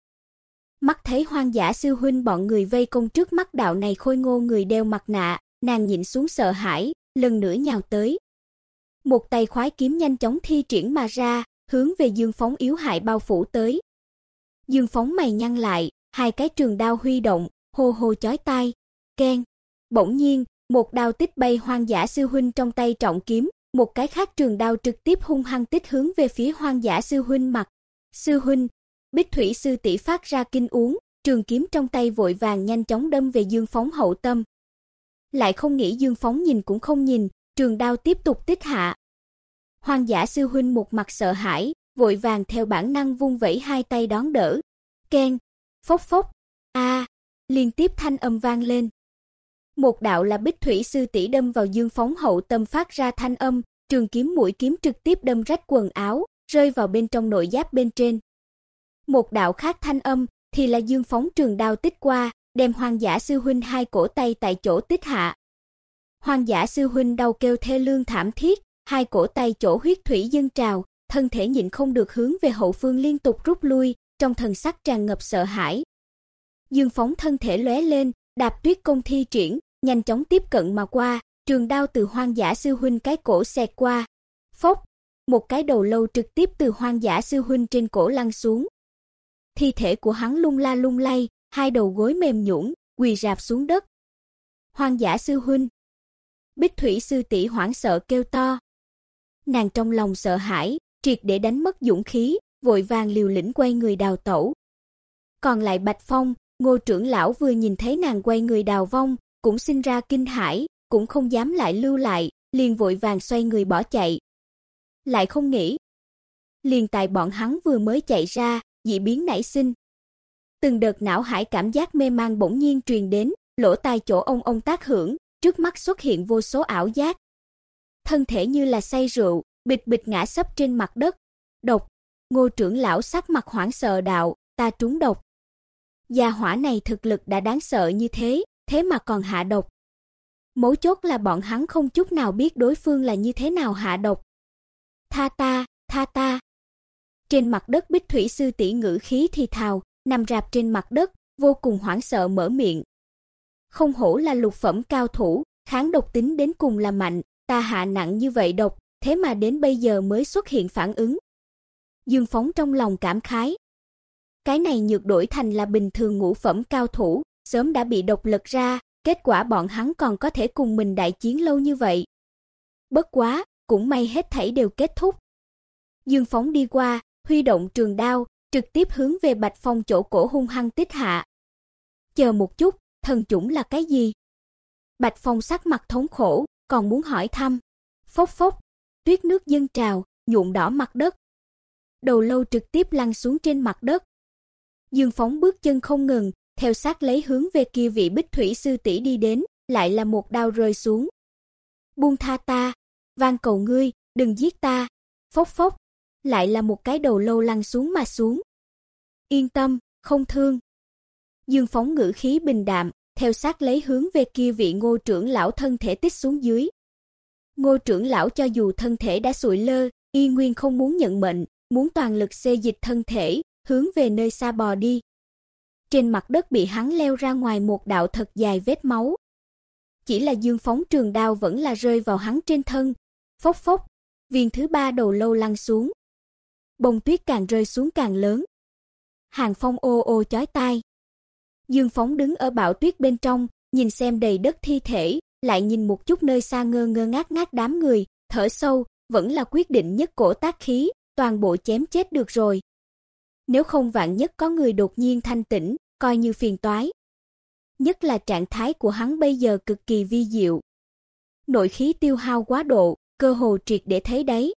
Mắt thấy hoang dã sư huynh bọn người vây công trước mắt đạo này khôi ngô người đeo mặt nạ, nàng nhịn xuống sợ hãi, lần nữa nhào tới. Một tay khoái kiếm nhanh chóng thi triển mà ra, hướng về Dương Phóng yếu hại bao phủ tới. Dương Phóng mày nhăn lại, hai cái trường đao huy động, hô hô chói tai. Keng. Bỗng nhiên, một đao tích bay hoang dã sư huynh trong tay trọng kiếm, một cái khác trường đao trực tiếp hung hăng tích hướng về phía hoang dã sư huynh mặt. Sư huynh, Bích Thủy sư tỷ phát ra kinh uống, trường kiếm trong tay vội vàng nhanh chóng đâm về Dương Phóng hậu tâm. Lại không nghĩ Dương Phóng nhìn cũng không nhìn, trường đao tiếp tục tích hạ. Hoang dã sư huynh một mặt sợ hãi, vội vàng theo bản năng vung vẩy hai tay đón đỡ. Keng, phốc phốc, a, liên tiếp thanh âm vang lên. Một đạo là Bích Thủy sư tỷ đâm vào Dương Phóng hậu tâm phát ra thanh âm, trường kiếm mũi kiếm trực tiếp đâm rách quần áo, rơi vào bên trong nội giáp bên trên. Một đạo khác thanh âm thì là Dương Phóng trường đao tích qua, đem hoàng giả sư huynh hai cổ tay tại chỗ tích hạ. hoàng giả sư huynh đau kêu thê lương thảm thiết, hai cổ tay chỗ huyết thủy dâng trào, thân thể nhịn không được hướng về hậu phương liên tục rút lui, trong thần sắc tràn ngập sợ hãi. Dương Phóng thân thể lóe lên, đạp tuyết công thi triển, nhanh chóng tiếp cận mà qua, trường đao từ Hoang Dã sư huynh cái cổ xẹt qua. Phốc, một cái đầu lâu trực tiếp từ hoang dã sư huynh trên cổ lăn xuống. Thi thể của hắn lung la lung lay, hai đầu gối mềm nhũn, quỳ rạp xuống đất. Hoang dã sư huynh. Bích Thủy sư tỷ hoảng sợ kêu to. Nàng trong lòng sợ hãi, triệt để đánh mất dũng khí, vội vàng liều lĩnh quay người đào tẩu. Còn lại Bạch Phong, Ngô trưởng lão vừa nhìn thấy nàng quay người đào vong, cũng sinh ra kinh hãi, cũng không dám lại lưu lại, liền vội vàng xoay người bỏ chạy. Lại không nghĩ, liền tại bọn hắn vừa mới chạy ra, dị biến nảy sinh. Từng đợt não hải cảm giác mê man bỗng nhiên truyền đến, lỗ tai chỗ ông ông tác hưởng, trước mắt xuất hiện vô số ảo giác. Thân thể như là say rượu, bịch bịch ngã sấp trên mặt đất. Độc, Ngô trưởng lão sắc mặt hoảng sợ đạo, ta trúng độc. Gia hỏa này thực lực đã đáng sợ như thế, thế mà còn hạ độc. Mấu chốt là bọn hắn không chút nào biết đối phương là như thế nào hạ độc. Tha ta, tha ta. Trên mặt đất Bích Thủy sư tỷ ngữ khí thì thào, nằm rạp trên mặt đất, vô cùng hoảng sợ mở miệng. Không hổ là lục phẩm cao thủ, kháng độc tính đến cùng là mạnh, ta hạ nặng như vậy độc, thế mà đến bây giờ mới xuất hiện phản ứng. Dương Phóng trong lòng cảm khái. Cái này nhược đổi thành là bình thường ngũ phẩm cao thủ, sớm đã bị độc lực ra, kết quả bọn hắn còn có thể cùng mình đại chiến lâu như vậy. Bất quá, cũng may hết thảy đều kết thúc. Dương Phóng đi qua, huy động trường đao, trực tiếp hướng về Bạch Phong chỗ cổ hung hăng tích hạ. Chờ một chút, thần chủng là cái gì? Bạch Phong sắc mặt thống khổ, còn muốn hỏi thăm. Phốc phốc, tuyết nước dâng trào, nhuộm đỏ mặt đất. Đầu lâu trực tiếp lăn xuống trên mặt đất. Dương Phóng bước chân không ngừng, theo sát lấy hướng về kia vị Bích Thủy sư tỷ đi đến, lại là một đao rơi xuống. Buông tha ta, van cầu ngươi, đừng giết ta. Phốc phốc, lại là một cái đầu lâu lăn xuống mà xuống. Yên tâm, không thương. Dương Phóng ngữ khí bình đạm, theo sát lấy hướng về kia vị Ngô trưởng lão thân thể tích xuống dưới. Ngô trưởng lão cho dù thân thể đã sụi lơ, y nguyên không muốn nhận mệnh, muốn toàn lực xê dịch thân thể, hướng về nơi xa bò đi. Trên mặt đất bị hắn leo ra ngoài một đạo thật dài vết máu. Chỉ là Dương phóng trường đao vẫn là rơi vào hắn trên thân. Phốc phốc, viên thứ ba đầu lâu lăn xuống. Bông tuyết càng rơi xuống càng lớn. Hàng phong ô ô chói tai. Dương phóng đứng ở bão tuyết bên trong, nhìn xem đầy đất thi thể, lại nhìn một chút nơi xa ngơ ngơ ngác ngác đám người, thở sâu, vẫn là quyết định nhất cổ tác khí, toàn bộ chém chết được rồi. Nếu không vạn nhất có người đột nhiên thanh tỉnh, coi như phiền toái. Nhất là trạng thái của hắn bây giờ cực kỳ vi diệu. Nội khí tiêu hao quá độ, cơ hồ triệt để thấy đấy.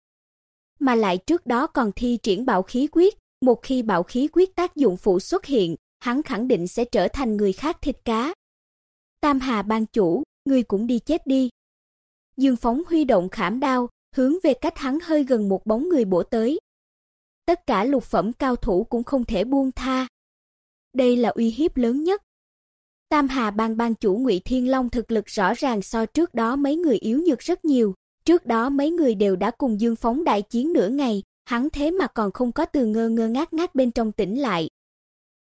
Mà lại trước đó còn thi triển bạo khí quyết, một khi bạo khí quyết tác dụng phụ xuất hiện, hắn khẳng định sẽ trở thành người khác thịt cá. Tam Hà ban chủ, ngươi cũng đi chết đi. Dương Phóng huy động khảm đao, hướng về cách hắn hơi gần một bóng người bổ tới. Tất cả lục phẩm cao thủ cũng không thể buông tha. Đây là uy hiếp lớn nhất. Tam Hà Bang ban chủ Ngụy Thiên Long thực lực rõ ràng so trước đó mấy người yếu nhược rất nhiều, trước đó mấy người đều đã cùng Dương Phóng đại chiến nửa ngày, hắn thế mà còn không có từ ngơ ngơ ngác ngác bên trong tỉnh lại.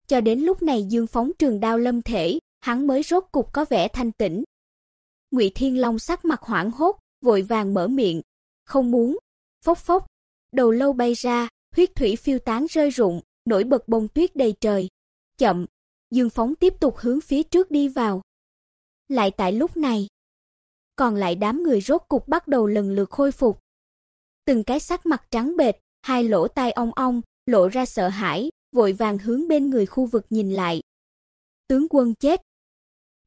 Cho đến lúc này Dương Phóng trường đao lâm thể, hắn mới rốt cục có vẻ thanh tĩnh. Ngụy Thiên Long sắc mặt hoảng hốt, vội vàng mở miệng, "Không muốn." Phốc phốc, đầu lâu bay ra, huyết thủy phiêu tán rơi rụng, nổi bật bông tuyết đầy trời. Chậm, Dương Phóng tiếp tục hướng phía trước đi vào. Lại tại lúc này, còn lại đám người rốt cục bắt đầu lần lượt khôi phục. Từng cái sắc mặt trắng bệch, hai lỗ tai ong ong, lộ ra sợ hãi, vội vàng hướng bên người khu vực nhìn lại. Tướng quân chết.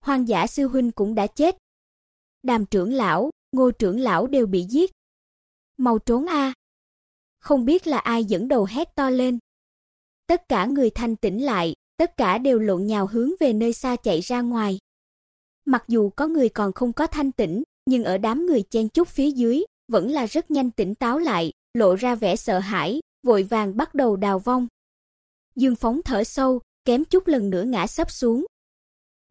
Hoàng giả sư huynh cũng đã chết. Đàm trưởng lão, Ngô trưởng lão đều bị giết. Mau trốn a. Không biết là ai dẫn đầu hét to lên. Tất cả người thanh tỉnh lại, tất cả đều lộn nhào hướng về nơi xa chạy ra ngoài. Mặc dù có người còn không có thanh tỉnh, nhưng ở đám người chen chúc phía dưới, vẫn là rất nhanh tỉnh táo lại, lộ ra vẻ sợ hãi, vội vàng bắt đầu đào vong. Dương Phóng thở sâu, kém chút lần nữa ngã sấp xuống.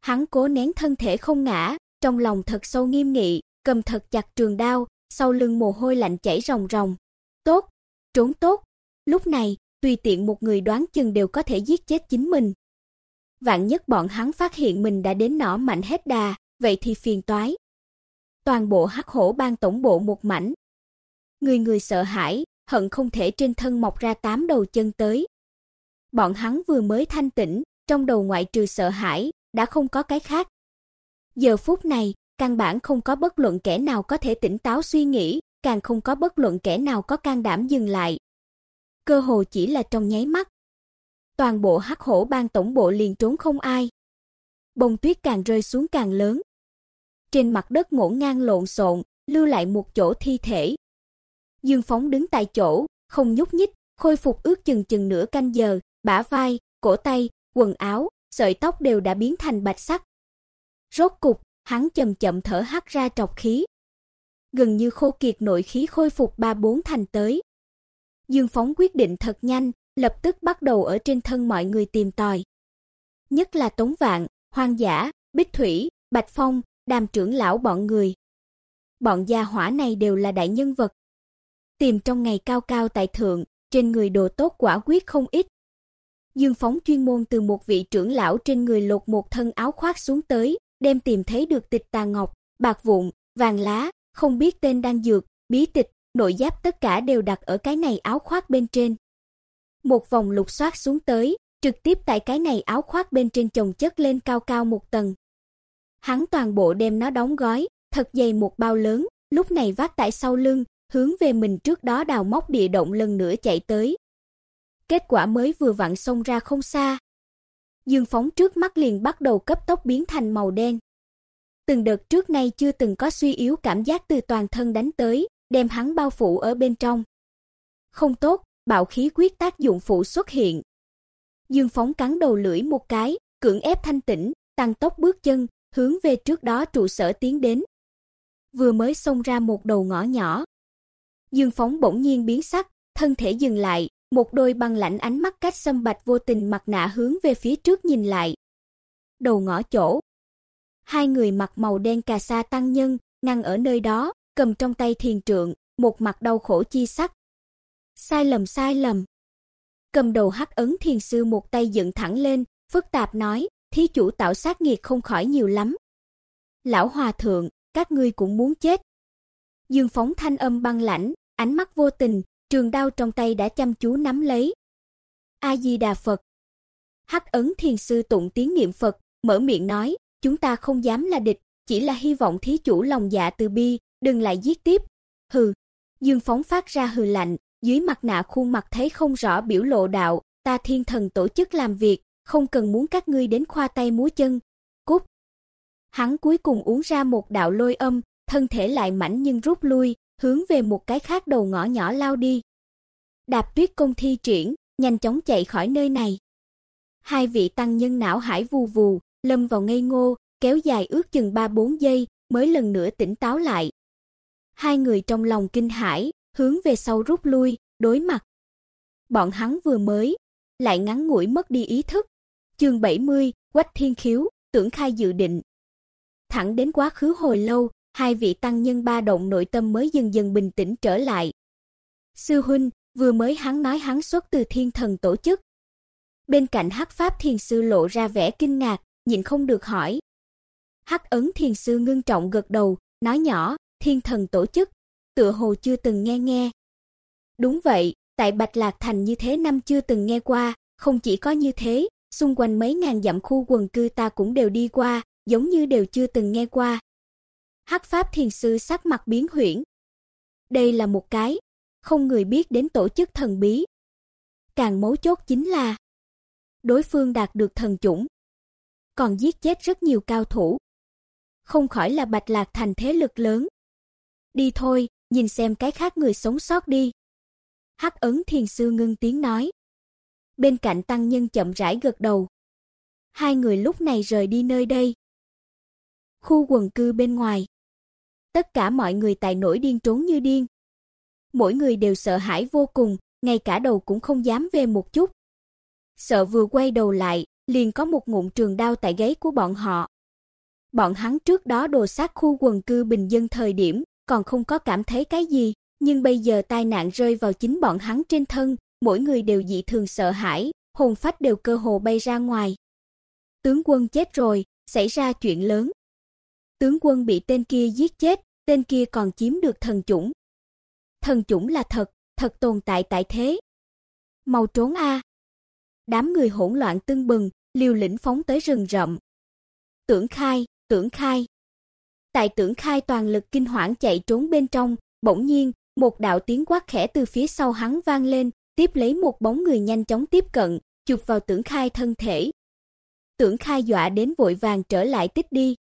Hắn cố nén thân thể không ngã, trong lòng thật sâu nghiêm nghị, cầm thật chặt trường đao, sau lưng mồ hôi lạnh chảy ròng ròng. Tốt, trốn tốt. Lúc này, tùy tiện một người đoán chừng đều có thể giết chết chính mình. Vạn nhất bọn hắn phát hiện mình đã đến nỏ mạnh hết đà, vậy thì phiền toái. Toàn bộ Hắc Hổ Bang tổng bộ một mảnh. Người người sợ hãi, hận không thể trên thân mọc ra tám đầu chân tới. Bọn hắn vừa mới thanh tỉnh, trong đầu ngoại trừ sợ hãi, đã không có cái khác. Giờ phút này, căn bản không có bất luận kẻ nào có thể tỉnh táo suy nghĩ, càng không có bất luận kẻ nào có can đảm dừng lại. Cơ hồ chỉ là trong nháy mắt. Toàn bộ Hắc Hổ Bang tổng bộ liền trốn không ai. Bông tuyết càng rơi xuống càng lớn. Trên mặt đất ngổn ngang lộn xộn, lưu lại một chỗ thi thể. Dương Phóng đứng tại chỗ, không nhúc nhích, khôi phục ước chừng chừng nửa canh giờ, bả vai, cổ tay, quần áo, sợi tóc đều đã biến thành bạch sắc. Rốt cục, hắn chậm chậm thở hắt ra trọc khí. Gần như khô kiệt nội khí khôi phục ba bốn thành tới. Dương Phóng quyết định thật nhanh, lập tức bắt đầu ở trên thân mọi người tìm tòi. Nhất là Tống Vạn, Hoang giả Bích Thủy, Bạch Phong, Đàm trưởng lão bọn người. Bọn gia hỏa này đều là đại nhân vật. Tìm trong ngày cao cao tại thượng, trên người đồ tốt quả quyết không ít. Dương Phóng chuyên môn từ một vị trưởng lão trên người lột một thân áo khoác xuống tới, đem tìm thấy được tịch tà ngọc, bạc vụn, vàng lá, không biết tên đan dược, bí tịch, nội giáp tất cả đều đặt ở cái này áo khoác bên trên. Một vòng lục soát xuống tới, trực tiếp tại cái này áo khoác bên trên chồng chất lên cao cao một tầng. Hắn toàn bộ đem nó đóng gói, thật dày một bao lớn, lúc này vác tại sau lưng, hướng về mình trước đó đào móc địa động lần nữa chạy tới. Kết quả mới vừa vặn xông ra không xa. Dương phóng trước mắt liền bắt đầu cấp tốc biến thành màu đen. Từng đợt trước nay chưa từng có suy yếu cảm giác từ toàn thân đánh tới, đem hắn bao phủ ở bên trong. Không tốt, bạo khí quyết tác dụng phụ xuất hiện. Dương phóng cắn đầu lưỡi một cái, cưỡng ép thanh tĩnh, tăng tốc bước chân, hướng về trước đó trụ sở tiến đến. Vừa mới xông ra một đầu ngõ nhỏ, Dương phóng bỗng nhiên biến sắc, thân thể dừng lại, một đôi băng lãnh ánh mắt cách xâm bạch vô tình mặt nạ hướng về phía trước nhìn lại. Đầu ngõ chỗ, hai người mặc màu đen cà sa tăng nhân, ngăn ở nơi đó, cầm trong tay thiền trượng, một mặt đau khổ chi sắc. Sai lầm sai lầm. Cầm đầu hắc ấn thiền sư một tay dựng thẳng lên, phức tạp nói, thí chủ tạo sát nghiệt không khỏi nhiều lắm. Lão hòa thượng, các ngươi cũng muốn chết. Dương phóng thanh âm băng lãnh, ánh mắt vô tình, trường đao trong tay đã chăm chú nắm lấy. A Di Đà Phật. Hắc ấn thiền sư tụng tiếng niệm Phật, mở miệng nói, chúng ta không dám là địch, chỉ là hy vọng thí chủ lòng dạ từ bi, đừng lại giết tiếp. Hừ. Dương phóng phát ra hừ lạnh, dưới mặt nạ khuôn mặt thấy không rõ biểu lộ đạo, ta thiên thần tổ chức làm việc, không cần muốn các ngươi đến khoa tay múa chân. Cút. Hắn cuối cùng uống ra một đạo lôi âm, thân thể lại mảnh nhưng rút lui, hướng về một cái khác đầu ngõ nhỏ lao đi. Đạp Tuyết công thi triển, nhanh chóng chạy khỏi nơi này. Hai vị tăng nhân não hải vù vù, lâm vào ngây ngô, kéo dài ước chừng 3-4 giây mới lần nữa tỉnh táo lại. Hai người trong lòng kinh hãi, hướng về sau rút lui, đối mặt. Bọn hắn vừa mới lại ngắn ngủi mất đi ý thức. Chương 70, Quách Thiên Khiếu, tưởng khai dự định. Thẳng đến quá khứ hồi lâu, hai vị tăng nhân ba động nội tâm mới dần dần bình tĩnh trở lại. Sư huynh, vừa mới hắn nói hắn xuất từ Thiên Thần tổ chức. Bên cạnh Hắc Pháp Thiền sư lộ ra vẻ kinh ngạc, nhịn không được hỏi. Hắc Ấn Thiền sư ngưng trọng gật đầu, nói nhỏ, Thiên Thần tổ chức, tựa hồ chưa từng nghe nghe. Đúng vậy, tại Bạch Lạc Thành như thế năm chưa từng nghe qua, không chỉ có như thế, xung quanh mấy ngàn dặm khu quần cư ta cũng đều đi qua, giống như đều chưa từng nghe qua. Hắc Pháp Thiền sư sắc mặt biến huyễn. Đây là một cái không người biết đến tổ chức thần bí. Càng mấu chốt chính là đối phương đạt được thần chủng, còn giết chết rất nhiều cao thủ. Không khỏi là Bạch Lạc thành thế lực lớn. Đi thôi, nhìn xem cái khác người sống sót đi. Hắc ấn thiền sư ngưng tiếng nói. Bên cạnh tăng nhân chậm rãi gật đầu. Hai người lúc này rời đi nơi đây. Khu quần cư bên ngoài. Tất cả mọi người tài nổi điên trốn như điên. Mỗi người đều sợ hãi vô cùng, ngay cả đầu cũng không dám về một chút. Sợ vừa quay đầu lại, liền có một ngụm trường đao tại gáy của bọn họ. Bọn hắn trước đó đồ sát khu quần cư bình dân thời điểm, còn không có cảm thấy cái gì, nhưng bây giờ tai nạn rơi vào chính bọn hắn trên thân, mỗi người đều dị thường sợ hãi, hồn phách đều cơ hồ bay ra ngoài. Tướng quân chết rồi, xảy ra chuyện lớn. Tướng quân bị tên kia giết chết, tên kia còn chiếm được thần chủng. Thần chủng là thật, thật tồn tại tại thế. Mau trốn a. Đám người hỗn loạn tưng bừng, liều lĩnh phóng tới rừng rậm. Tưởng Khai, Tưởng Khai. Tại Tưởng Khai toàn lực kinh hoảng chạy trốn bên trong, bỗng nhiên, một đạo tiếng quát khẽ từ phía sau hắn vang lên, tiếp lấy một bóng người nhanh chóng tiếp cận, chụp vào Tưởng Khai thân thể. Tưởng Khai dọa đến vội vàng trở lại tích đi.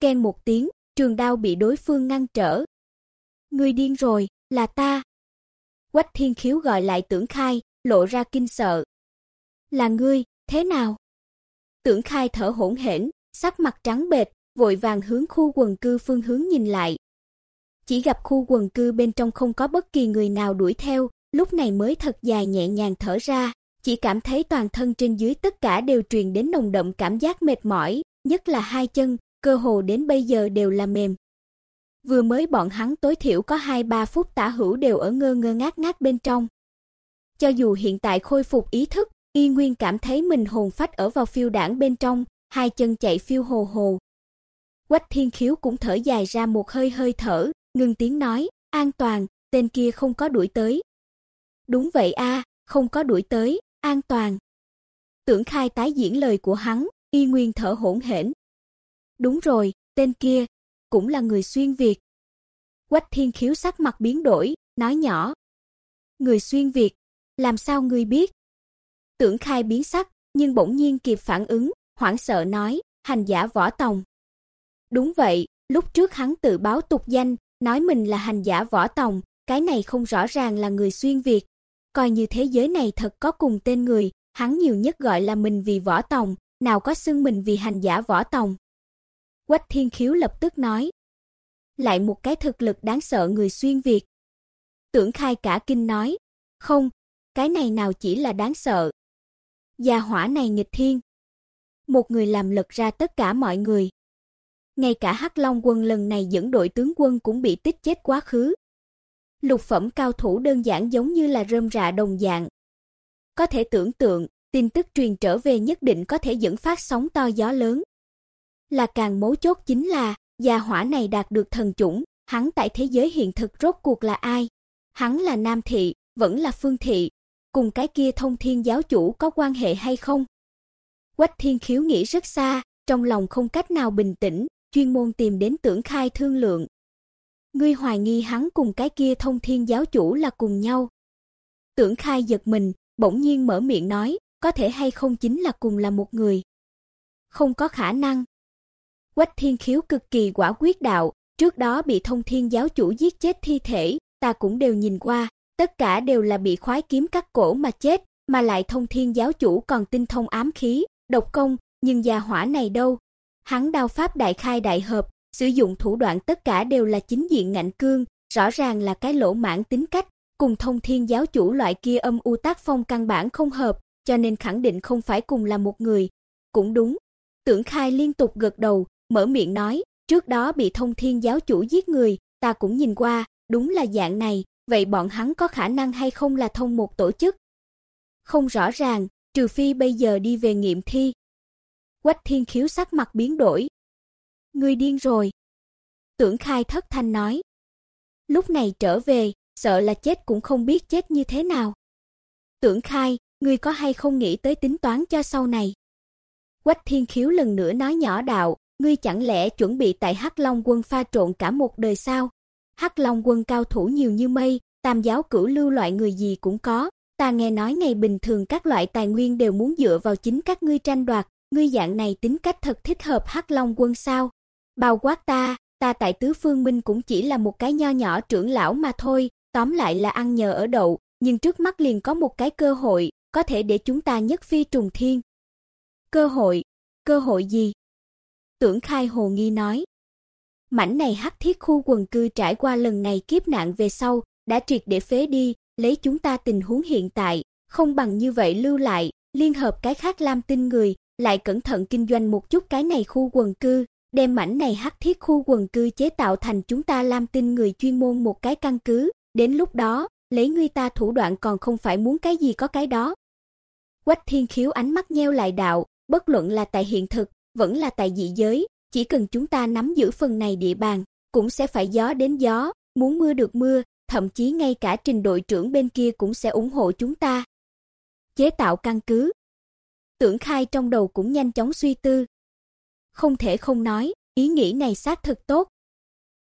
Keng một tiếng, trường đao bị đối phương ngăn trở. Ngươi điên rồi, là ta. Quách Thiên Khiếu gọi lại Tưởng Khai, lộ ra kinh sợ. Là ngươi, thế nào? Tưởng Khai thở hổn hển, sắc mặt trắng bệch, vội vàng hướng khu quần cư phương hướng nhìn lại. Chỉ gặp khu quần cư bên trong không có bất kỳ người nào đuổi theo, lúc này mới thật dài nhẹ nhàng thở ra, chỉ cảm thấy toàn thân trên dưới tất cả đều truyền đến nồng đậm cảm giác mệt mỏi, nhất là hai chân, cơ hồ đến bây giờ đều là mềm. Vừa mới bọn hắn tối thiểu có 2-3 phút tả hữu đều ở ngơ ngơ ngác ngác bên trong. Cho dù hiện tại khôi phục ý thức, Y Nguyên cảm thấy mình hồn phách ở vào phiêu đảng bên trong, hai chân chạy phiêu hồ hồ. Quách Thiên Khiếu cũng thở dài ra một hơi hơi thở, ngừng tiếng nói, "An toàn, tên kia không có đuổi tới." "Đúng vậy a, không có đuổi tới, an toàn." Tưởng Khai tái diễn lời của hắn, Y Nguyên thở hổn hển. "Đúng rồi, tên kia cũng là người xuyên Việt." Quách Thiên Khiếu sắc mặt biến đổi, nói nhỏ, "Người xuyên Việt, làm sao ngươi biết?" Tưởng Khai biến sắc, nhưng bỗng nhiên kịp phản ứng, hoảng sợ nói, "Hành giả Võ Tòng." Đúng vậy, lúc trước hắn tự báo tục danh, nói mình là hành giả Võ Tòng, cái này không rõ ràng là người xuyên Việt. Coi như thế giới này thật có cùng tên người, hắn nhiều nhất gọi là mình vì Võ Tòng, nào có xưng mình vì hành giả Võ Tòng. Quách Thiên Khiếu lập tức nói, lại một cái thực lực đáng sợ người xuyên Việt. Tưởng Khai cả kinh nói, không, cái này nào chỉ là đáng sợ. Gia hỏa này nghịch thiên. Một người làm lật ra tất cả mọi người. Ngay cả Hắc Long quân lần này dẫn đội tướng quân cũng bị tích chết quá khứ. Lục phẩm cao thủ đơn giản giống như là rơm rạ đồng dạng. Có thể tưởng tượng, tin tức truyền trở về nhất định có thể dẫn phát sóng to gió lớn. Là càng mấu chốt chính là, gia hỏa này đạt được thần chủng, hắn tại thế giới hiện thực rốt cuộc là ai? Hắn là Nam thị, vẫn là Phương thị, cùng cái kia Thông Thiên giáo chủ có quan hệ hay không? Quách Thiên Khiếu nghĩ rất xa, trong lòng không cách nào bình tĩnh, chuyên môn tìm đến Tưởng Khai thương lượng. Ngươi hoài nghi hắn cùng cái kia Thông Thiên giáo chủ là cùng nhau. Tưởng Khai giật mình, bỗng nhiên mở miệng nói, có thể hay không chính là cùng là một người. Không có khả năng. Quách Thiên Khiếu cực kỳ quả quyết đạo, trước đó bị Thông Thiên giáo chủ giết chết thi thể, ta cũng đều nhìn qua, tất cả đều là bị khoái kiếm cắt cổ mà chết, mà lại Thông Thiên giáo chủ còn tinh thông ám khí, độc công, nhưng gia hỏa này đâu? Hắn đao pháp đại khai đại hợp, sử dụng thủ đoạn tất cả đều là chính diện ngạnh cương, rõ ràng là cái lỗ mãn tính cách, cùng Thông Thiên giáo chủ loại kia âm u tác phong căn bản không hợp, cho nên khẳng định không phải cùng là một người. Cũng đúng. Tưởng Khai liên tục gật đầu, mở miệng nói, trước đó bị Thông Thiên giáo chủ giết người, ta cũng nhìn qua, đúng là dạng này, vậy bọn hắn có khả năng hay không là thông một tổ chức? Không rõ ràng, trừ phi bây giờ đi về nghiệm thi. Quách Thiên Khiếu sắc mặt biến đổi. Ngươi điên rồi. Tưởng Khai thất thanh nói. Lúc này trở về, sợ là chết cũng không biết chết như thế nào. Tưởng Khai, ngươi có hay không nghĩ tới tính toán cho sau này? Quách Thiên Khiếu lần nữa nói nhỏ đạo, ngươi chẳng lẽ chuẩn bị tại Hắc Long quân pha trộn cả một đời sao? Hắc Long quân cao thủ nhiều như mây, tam giáo cửu lưu loại người gì cũng có, ta nghe nói ngày bình thường các loại tài nguyên đều muốn dựa vào chính các ngươi tranh đoạt, ngươi dạng này tính cách thật thích hợp Hắc Long quân sao? Bao quát ta, ta tại tứ phương minh cũng chỉ là một cái nho nhỏ trưởng lão mà thôi, tóm lại là ăn nhờ ở đậu, nhưng trước mắt liền có một cái cơ hội, có thể để chúng ta nhất phi trùng thiên. Cơ hội? Cơ hội gì? Tưởng Khai hồ nghi nói. Mảnh này hắc thiết khu quần cư trải qua lần này kiếp nạn về sau, đã triệt để phế đi, lấy chúng ta tình huống hiện tại, không bằng như vậy lưu lại, liên hợp cái khác lam tinh người, lại cẩn thận kinh doanh một chút cái này khu quần cư, đem mảnh này hắc thiết khu quần cư chế tạo thành chúng ta lam tinh người chuyên môn một cái căn cứ, đến lúc đó, lấy ngươi ta thủ đoạn còn không phải muốn cái gì có cái đó. Quách Thiên Khiếu ánh mắt nheo lại đạo, bất luận là tại hiện thực, vẫn là tại dị giới, chỉ cần chúng ta nắm giữ phần này địa bàn, cũng sẽ phải gió đến gió, muốn mưa được mưa, thậm chí ngay cả trình đội trưởng bên kia cũng sẽ ủng hộ chúng ta. Chế tạo căn cứ. Tưởng Khai trong đầu cũng nhanh chóng suy tư. Không thể không nói, ý nghĩ này xác thực tốt.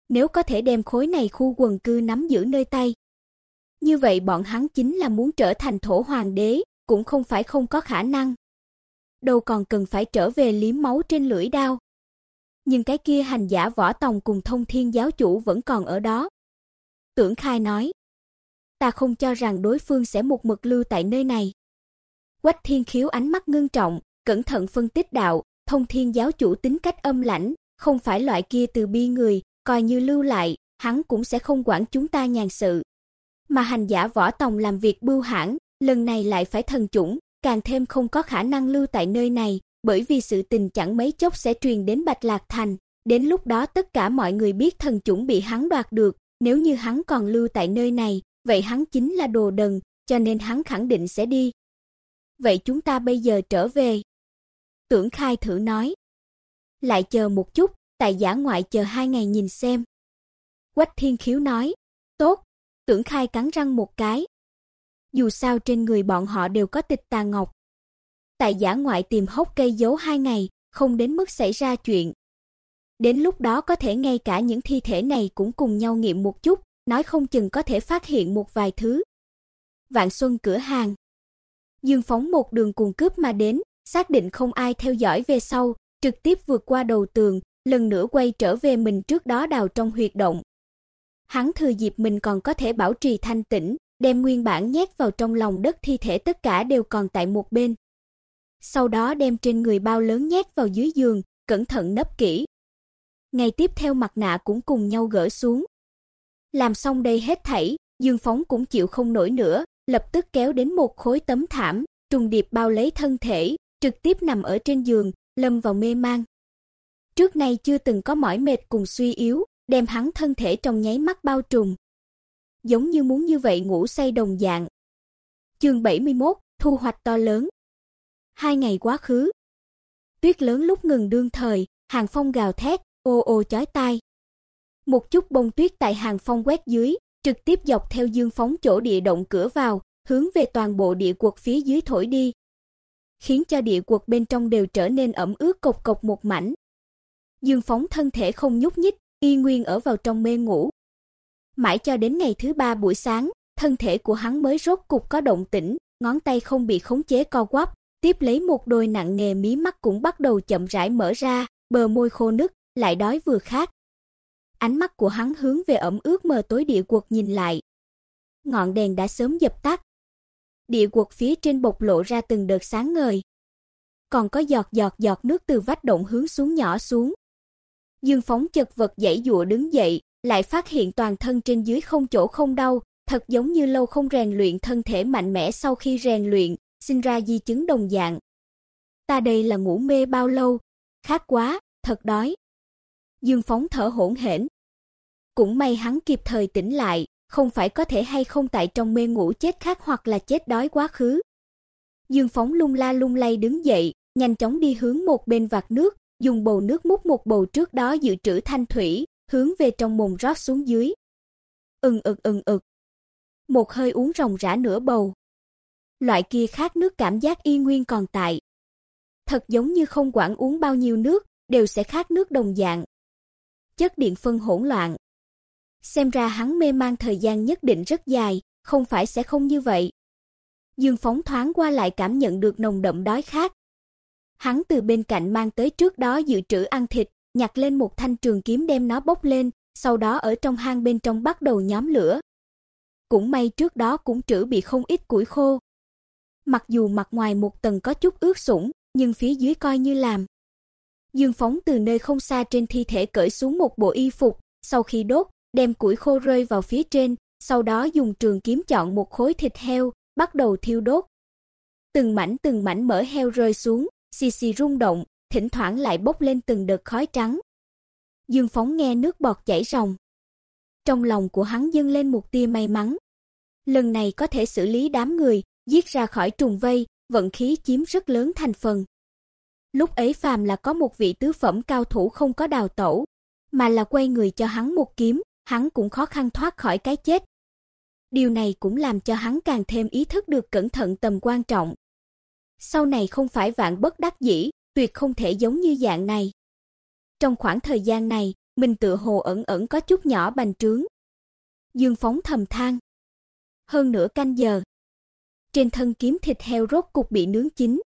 Nếu có thể đem khối này khu quần cư nắm giữ nơi tay, như vậy bọn hắn chính là muốn trở thành thổ hoàng đế, cũng không phải không có khả năng. Đâu còn cần phải trở về liếm máu trên lưỡi đao. Nhưng cái kia hành giả võ tòng cùng thông thiên giáo chủ vẫn còn ở đó. Tưởng Khai nói, ta không cho rằng đối phương sẽ một mực lưu tại nơi này. Quách Thiên Khiếu ánh mắt ngưng trọng, cẩn thận phân tích đạo, thông thiên giáo chủ tính cách âm lãnh, không phải loại kia từ bi người, coi như lưu lại, hắn cũng sẽ không quản chúng ta nhàn sự. Mà hành giả võ tòng làm việc bưu hãn, lần này lại phải thần chủng, càng thêm không có khả năng lưu tại nơi này, bởi vì sự tình chẳng mấy chốc sẽ truyền đến Bạch Lạc Thành, đến lúc đó tất cả mọi người biết thần chủng bị hắn đoạt được, nếu như hắn còn lưu tại nơi này, vậy hắn chính là đồ đần, cho nên hắn khẳng định sẽ đi. Vậy chúng ta bây giờ trở về. Tưởng Khai thử nói. Lại chờ một chút, tại giả ngoại chờ hai ngày nhìn xem. Quách Thiên Khiếu nói, tốt, Tưởng Khai cắn răng một cái. Dù sao trên người bọn họ đều có tịch tà ngọc. Tại giả ngoại tìm hốc cây giấu hai ngày, không đến mức xảy ra chuyện. Đến lúc đó có thể ngay cả những thi thể này cũng cùng nhau nghiệm một chút, nói không chừng có thể phát hiện một vài thứ. Vạn Xuân cửa hàng. Dương phóng một đường cuồng cướp mà đến, xác định không ai theo dõi về sau, trực tiếp vượt qua đầu tường, lần nữa quay trở về mình trước đó đào trong huyệt động. Hắn thừa dịp mình còn có thể bảo trì thanh tĩnh, đem nguyên bản nhét vào trong lòng đất thi thể tất cả đều còn tại một bên. Sau đó đem trên người bao lớn nhét vào dưới giường, cẩn thận nấp kỹ. Ngày tiếp theo mặt nạ cũng cùng nhau gỡ xuống. Làm xong đây hết thảy, Dương Phóng cũng chịu không nổi nữa, lập tức kéo đến một khối tấm thảm, trùng điệp bao lấy thân thể, trực tiếp nằm ở trên giường, lâm vào mê mang. Trước nay chưa từng có mỏi mệt cùng suy yếu, đem hắn thân thể trong nháy mắt bao trùm. Giống như muốn như vậy ngủ say đồng dạng. Chương 71, thu hoạch to lớn. Hai ngày quá khứ. Tuyết lớn lúc ngừng đương thời, hàng phong gào thét, ô ô chói tai. Một chút bông tuyết tại hàng phong quét dưới, trực tiếp dọc theo dương phóng chỗ địa động cửa vào, hướng về toàn bộ địa quật phía dưới thổi đi, khiến cho địa quật bên trong đều trở nên ẩm ướt cộc cộc một mảnh. Dương phóng thân thể không nhúc nhích, y nguyên ở vào trong mê ngủ. Mãi cho đến ngày thứ ba buổi sáng, thân thể của hắn mới rốt cục có động tĩnh, ngón tay không bị khống chế co quắp, tiếp lấy một đôi nặng nề mí mắt cũng bắt đầu chậm rãi mở ra, bờ môi khô nứt, lại đói vừa khát. Ánh mắt của hắn hướng về ẩm ướt mờ tối địa quật nhìn lại. Ngọn đèn đã sớm dập tắt. Địa quật phía trên bộc lộ ra từng đợt sáng ngời. Còn có giọt giọt giọt nước từ vách động hướng xuống nhỏ xuống, Dương Phóng chật vật dãy dụa đứng dậy, lại phát hiện toàn thân trên dưới không chỗ không đau, thật giống như lâu không rèn luyện thân thể mạnh mẽ sau khi rèn luyện, sinh ra di chứng đồng dạng. Ta đây là ngủ mê bao lâu? Khát quá, thật đói. Dương Phóng thở hổn hển. Cũng may hắn kịp thời tỉnh lại, không phải có thể hay không tại trong mê ngủ chết khát hoặc là chết đói quá khứ. Dương Phóng lung la lung lay đứng dậy, nhanh chóng đi hướng một bên vạc nước, dùng bầu nước múc một bầu trước đó dự trữ thanh thủy, hướng về trong mồm rót xuống dưới. Ừng ực ừng ực. Một hơi uống ròng rã nửa bầu. Loại kia khát nước cảm giác y nguyên còn tại. Thật giống như không quản uống bao nhiêu nước, đều sẽ khát nước đồng dạng. Chất điện phân hỗn loạn. Xem ra hắn mê mang thời gian nhất định rất dài, không phải sẽ không như vậy. Dương phóng thoáng qua lại cảm nhận được nồng đậm đói khát, Hắn từ bên cạnh mang tới trước đó dự trữ ăn thịt, nhặt lên một thanh trường kiếm đem nó bốc lên, sau đó ở trong hang bên trong bắt đầu nhóm lửa. Cũng may trước đó cũng trữ bị không ít củi khô. Mặc dù mặt ngoài một tầng có chút ướt sũng, nhưng phía dưới coi như làm. Dương phóng từ nơi không xa trên thi thể cởi xuống một bộ y phục, sau khi đốt, đem củi khô rơi vào phía trên, sau đó dùng trường kiếm chọn một khối thịt heo, bắt đầu thiêu đốt. Từng mảnh từng mảnh mỡ heo rơi xuống, xì xì rung động, thỉnh thoảng lại bốc lên từng đợt khói trắng. Dương Phóng nghe nước bọt chảy ròng. Trong lòng của hắn dâng lên một tia may mắn. Lần này có thể xử lý đám người, giết ra khỏi trùng vây, vận khí chiếm rất lớn thành phần. Lúc ấy phàm là có một vị tứ phẩm cao thủ không có đào tẩu, mà là quay người cho hắn một kiếm, hắn cũng khó khăn thoát khỏi cái chết. Điều này cũng làm cho hắn càng thêm ý thức được cẩn thận tầm quan trọng. Sau này không phải vạn bất đắc dĩ, tuyệt không thể giống như dạng này. Trong khoảng thời gian này, mình tựa hồ ẩn ẩn có chút nhỏ bành trướng. Dương phóng thầm than. Hơn nửa canh giờ. Trên thân kiếm thịt heo rốt cục bị nướng chín.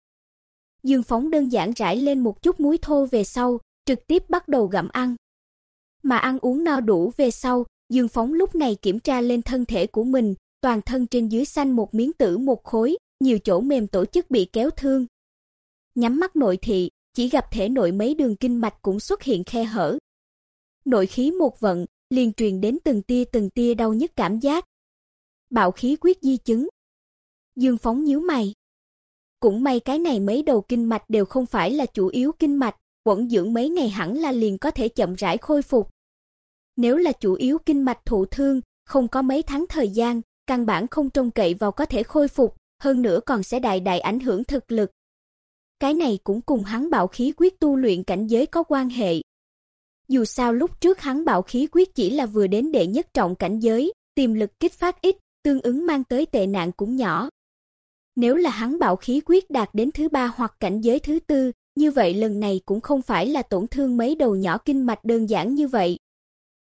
Dương phóng đơn giản rải lên một chút muối thô về sau, trực tiếp bắt đầu gặm ăn. Mà ăn uống no đủ về sau, Dương phóng lúc này kiểm tra lên thân thể của mình, toàn thân trên dưới xanh một miếng tử một khối, nhiều chỗ mềm tổ chức bị kéo thương. Nhắm mắt nội thị, chỉ gặp thể nội mấy đường kinh mạch cũng xuất hiện khe hở. Nội khí một vận, liền truyền đến từng tia từng tia đau nhức cảm giác. Bạo khí quyết di chứng. Dương phóng nhíu mày. Cũng may cái này mấy đầu kinh mạch đều không phải là chủ yếu kinh mạch, quẩn dưỡng mấy ngày hẳn là liền có thể chậm rãi khôi phục. Nếu là chủ yếu kinh mạch thụ thương, không có mấy tháng thời gian, căn bản không trông cậy vào có thể khôi phục, hơn nữa còn sẽ đại đại ảnh hưởng thực lực. Cái này cũng cùng hắn bạo khí quyết tu luyện cảnh giới có quan hệ. Dù sao lúc trước hắn bạo khí quyết chỉ là vừa đến đệ nhất trọng cảnh giới, tiềm lực kích phát ít, tương ứng mang tới tệ nạn cũng nhỏ. Nếu là hắn bạo khí quyết đạt đến thứ ba hoặc cảnh giới thứ tư, như vậy lần này cũng không phải là tổn thương mấy đầu nhỏ kinh mạch đơn giản như vậy.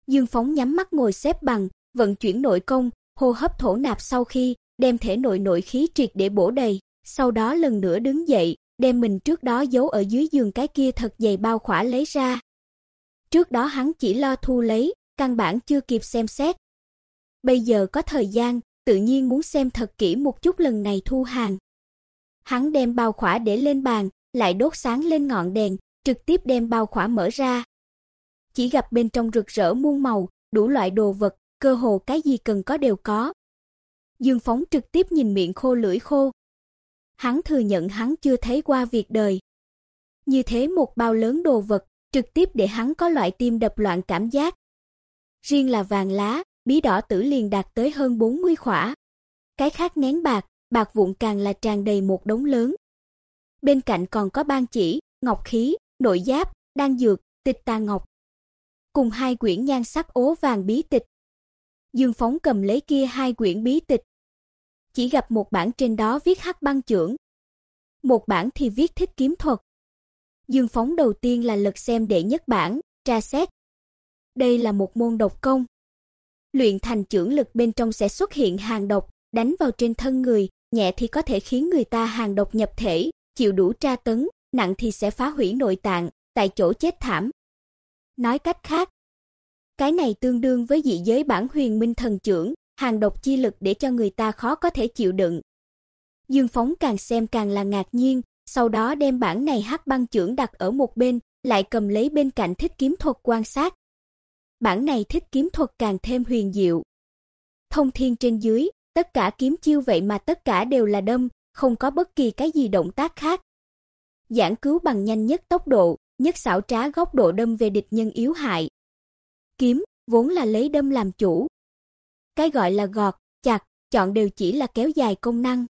Dương Phóng nhắm mắt ngồi xếp bằng, vận chuyển nội công, hô hấp thổ nạp sau khi đem thể nội nội khí triệt để bổ đầy, sau đó lần nữa đứng dậy, đem mình trước đó giấu ở dưới giường cái kia thật dày bao khỏa lấy ra. Trước đó hắn chỉ lo thu lấy, căn bản chưa kịp xem xét. Bây giờ có thời gian, tự nhiên muốn xem thật kỹ một chút lần này thu hàng. Hắn đem bao khỏa để lên bàn, lại đốt sáng lên ngọn đèn, trực tiếp đem bao khỏa mở ra. Chỉ gặp bên trong rực rỡ muôn màu, đủ loại đồ vật, cơ hồ cái gì cần có đều có. Dương Phóng trực tiếp nhìn miệng khô lưỡi khô. Hắn thừa nhận hắn chưa thấy qua việc đời. Như thế một bao lớn đồ vật, trực tiếp để hắn có loại tim đập loạn cảm giác. Riêng là vàng lá, bí đỏ tử liền đạt tới hơn 40 khỏa. Cái khác nén bạc, bạc vụn càng là tràn đầy một đống lớn. Bên cạnh còn có ban chỉ, ngọc khí, nội giáp, đan dược, tịch tà ngọc. Cùng hai quyển nhan sắc ố vàng bí tịch. Dương Phóng cầm lấy kia hai quyển bí tịch. Chỉ gặp một bản trên đó viết hắc băng trưởng. Một bản thì viết thích kiếm thuật. Dương Phóng đầu tiên là lật xem đệ nhất bản, tra xét. Đây là một môn độc công. Luyện thành trưởng lực bên trong sẽ xuất hiện hàng độc, đánh vào trên thân người, nhẹ thì có thể khiến người ta hàng độc nhập thể, chịu đủ tra tấn, nặng thì sẽ phá hủy nội tạng, tại chỗ chết thảm. Nói cách khác, cái này tương đương với dị giới bản huyền minh thần trưởng, hàng độc chi lực để cho người ta khó có thể chịu đựng. Dương Phóng càng xem càng là ngạc nhiên, sau đó đem bản này hắc băng trưởng đặt ở một bên, lại cầm lấy bên cạnh thích kiếm thuật quan sát. Bản này thích kiếm thuật càng thêm huyền diệu. Thông thiên trên dưới, tất cả kiếm chiêu vậy mà tất cả đều là đâm, không có bất kỳ cái gì động tác khác. Giảng cứu bằng nhanh nhất tốc độ, nhất xảo trá góc độ đâm về địch nhân yếu hại. Kiếm vốn là lấy đâm làm chủ. Cái gọi là gọt, chặt, chọn đều chỉ là kéo dài công năng.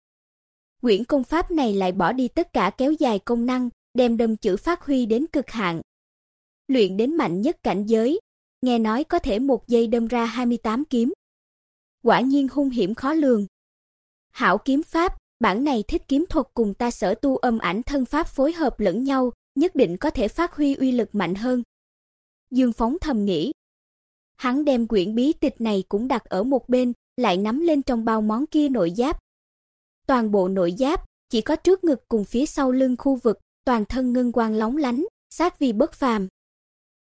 Quyển công pháp này lại bỏ đi tất cả kéo dài công năng, đem đâm chữ phát huy đến cực hạn. Luyện đến mạnh nhất cảnh giới, nghe nói có thể một giây đâm ra 28 kiếm. Quả nhiên hung hiểm khó lường. Hảo kiếm pháp, bản này thích kiếm thuật cùng ta sở tu âm ảnh thân pháp phối hợp lẫn nhau, nhất định có thể phát huy uy lực mạnh hơn. Dương Phóng thầm nghĩ. Hắn đem quyển bí tịch này cũng đặt ở một bên, lại nắm lên trong bao món kia nội giáp. Toàn bộ nội giáp, chỉ có trước ngực cùng phía sau lưng khu vực, toàn thân ngân quang lóng lánh, sát vì bất phàm.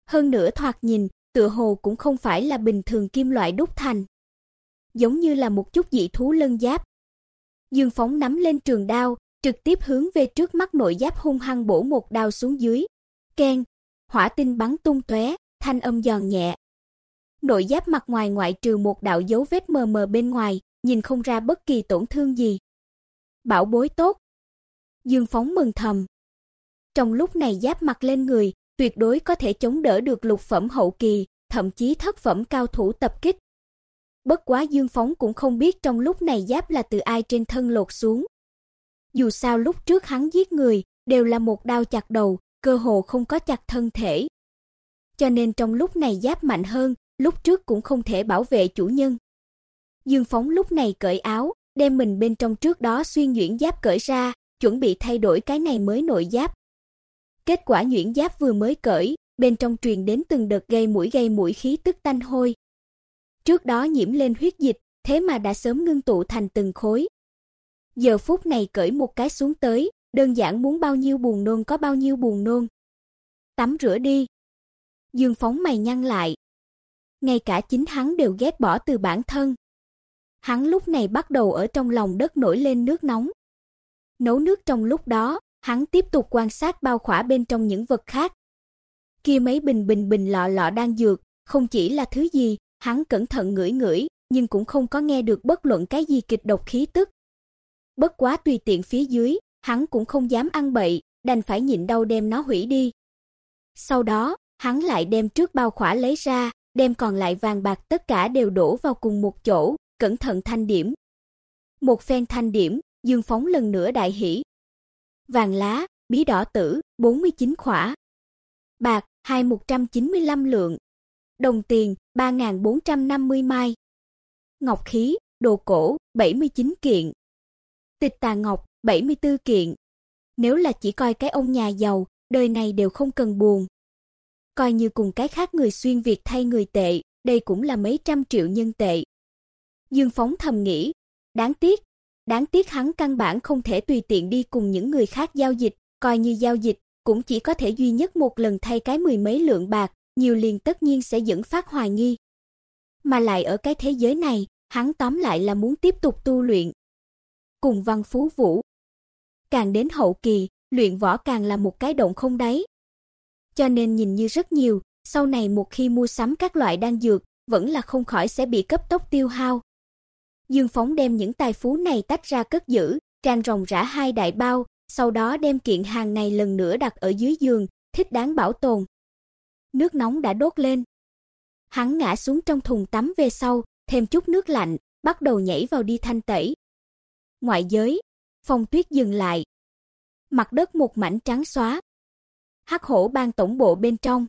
Hơn nữa thoạt nhìn, tựa hồ cũng không phải là bình thường kim loại đúc thành, giống như là một chút dị thú lân giáp. Dương Phóng nắm lên trường đao, trực tiếp hướng về trước mắt nội giáp hung hăng bổ một đao xuống dưới. Keng, hỏa tinh bắn tung tóe, thanh âm giòn nhẹ. Nội giáp mặt ngoài ngoại trừ một đạo dấu vết mờ mờ bên ngoài, nhìn không ra bất kỳ tổn thương gì. Bảo bối tốt. Dương Phóng mừng thầm. Trong lúc này giáp mặt lên người, tuyệt đối có thể chống đỡ được lục phẩm hậu kỳ, thậm chí thất phẩm cao thủ tập kích. Bất quá Dương Phóng cũng không biết trong lúc này giáp là từ ai trên thân lột xuống. Dù sao lúc trước hắn giết người, đều là một đao chặt đầu, cơ hồ không có chặt thân thể. Cho nên trong lúc này giáp mạnh hơn, lúc trước cũng không thể bảo vệ chủ nhân. Dương Phóng lúc này cởi áo, đem mình bên trong trước đó xuyên nhuyễn giáp cởi ra, chuẩn bị thay đổi cái này mới nội giáp. Kết quả nhuyễn giáp vừa mới cởi, bên trong truyền đến từng đợt gây mũi gây mũi khí tức tanh hôi. Trước đó nhiễm lên huyết dịch, thế mà đã sớm ngưng tụ thành từng khối. Giờ phút này cởi một cái xuống tới, đơn giản muốn bao nhiêu buồn nôn có bao nhiêu buồn nôn. Tắm rửa đi. Dương phóng mày nhăn lại. Ngay cả chính hắn đều ghét bỏ từ bản thân. Hắn lúc này bắt đầu ở trong lòng đất nổi lên nước nóng. Nấu nước trong lúc đó, hắn tiếp tục quan sát bao khỏa bên trong những vật khác. Kia mấy bình bình bình lọ lọ đang dược, không chỉ là thứ gì, hắn cẩn thận ngửi ngửi, nhưng cũng không có nghe được bất luận cái gì kịch độc khí tức. Bất quá tùy tiện phía dưới, hắn cũng không dám ăn bậy, đành phải nhịn đau đem nó hủy đi. Sau đó, hắn lại đem trước bao khỏa lấy ra, đem còn lại vàng bạc tất cả đều đổ vào cùng một chỗ, cẩn thận thanh điểm. Một phen thanh điểm, Dương Phóng lần nữa đại hỉ. Vàng lá, bí đỏ tử, 49 khỏa. Bạc, 2195 lượng. Đồng tiền, 3450 mai. Ngọc khí, đồ cổ, 79 kiện. Tịch tà ngọc, 74 kiện. Nếu là chỉ coi cái ông nhà giàu, đời này đều không cần buồn. Coi như cùng cái khác người xuyên việt thay người tệ, đây cũng là mấy trăm triệu nhân tệ. Dương Phóng thầm nghĩ, đáng tiếc, đáng tiếc hắn căn bản không thể tùy tiện đi cùng những người khác giao dịch, coi như giao dịch, cũng chỉ có thể duy nhất một lần thay cái mười mấy lượng bạc, nhiều liền tất nhiên sẽ dẫn phát hoài nghi. Mà lại ở cái thế giới này, hắn tóm lại là muốn tiếp tục tu luyện. Cùng Văn Phú Vũ. Càng đến hậu kỳ, luyện võ càng là một cái động không đáy. Cho nên nhìn như rất nhiều, sau này một khi mua sắm các loại đan dược, vẫn là không khỏi sẽ bị cấp tốc tiêu hao. Dương Phóng đem những tài phú này tách ra cất giữ, trang ròng rã hai đại bao, sau đó đem kiện hàng này lần nữa đặt ở dưới giường, thích đáng bảo tồn. Nước nóng đã đốt lên. Hắn ngã xuống trong thùng tắm về sau, thêm chút nước lạnh, bắt đầu nhảy vào đi thanh tẩy. Ngoại giới, phong tuyết dừng lại. Mặt đất một mảnh trắng xóa. Hắc hổ ban tổng bộ bên trong.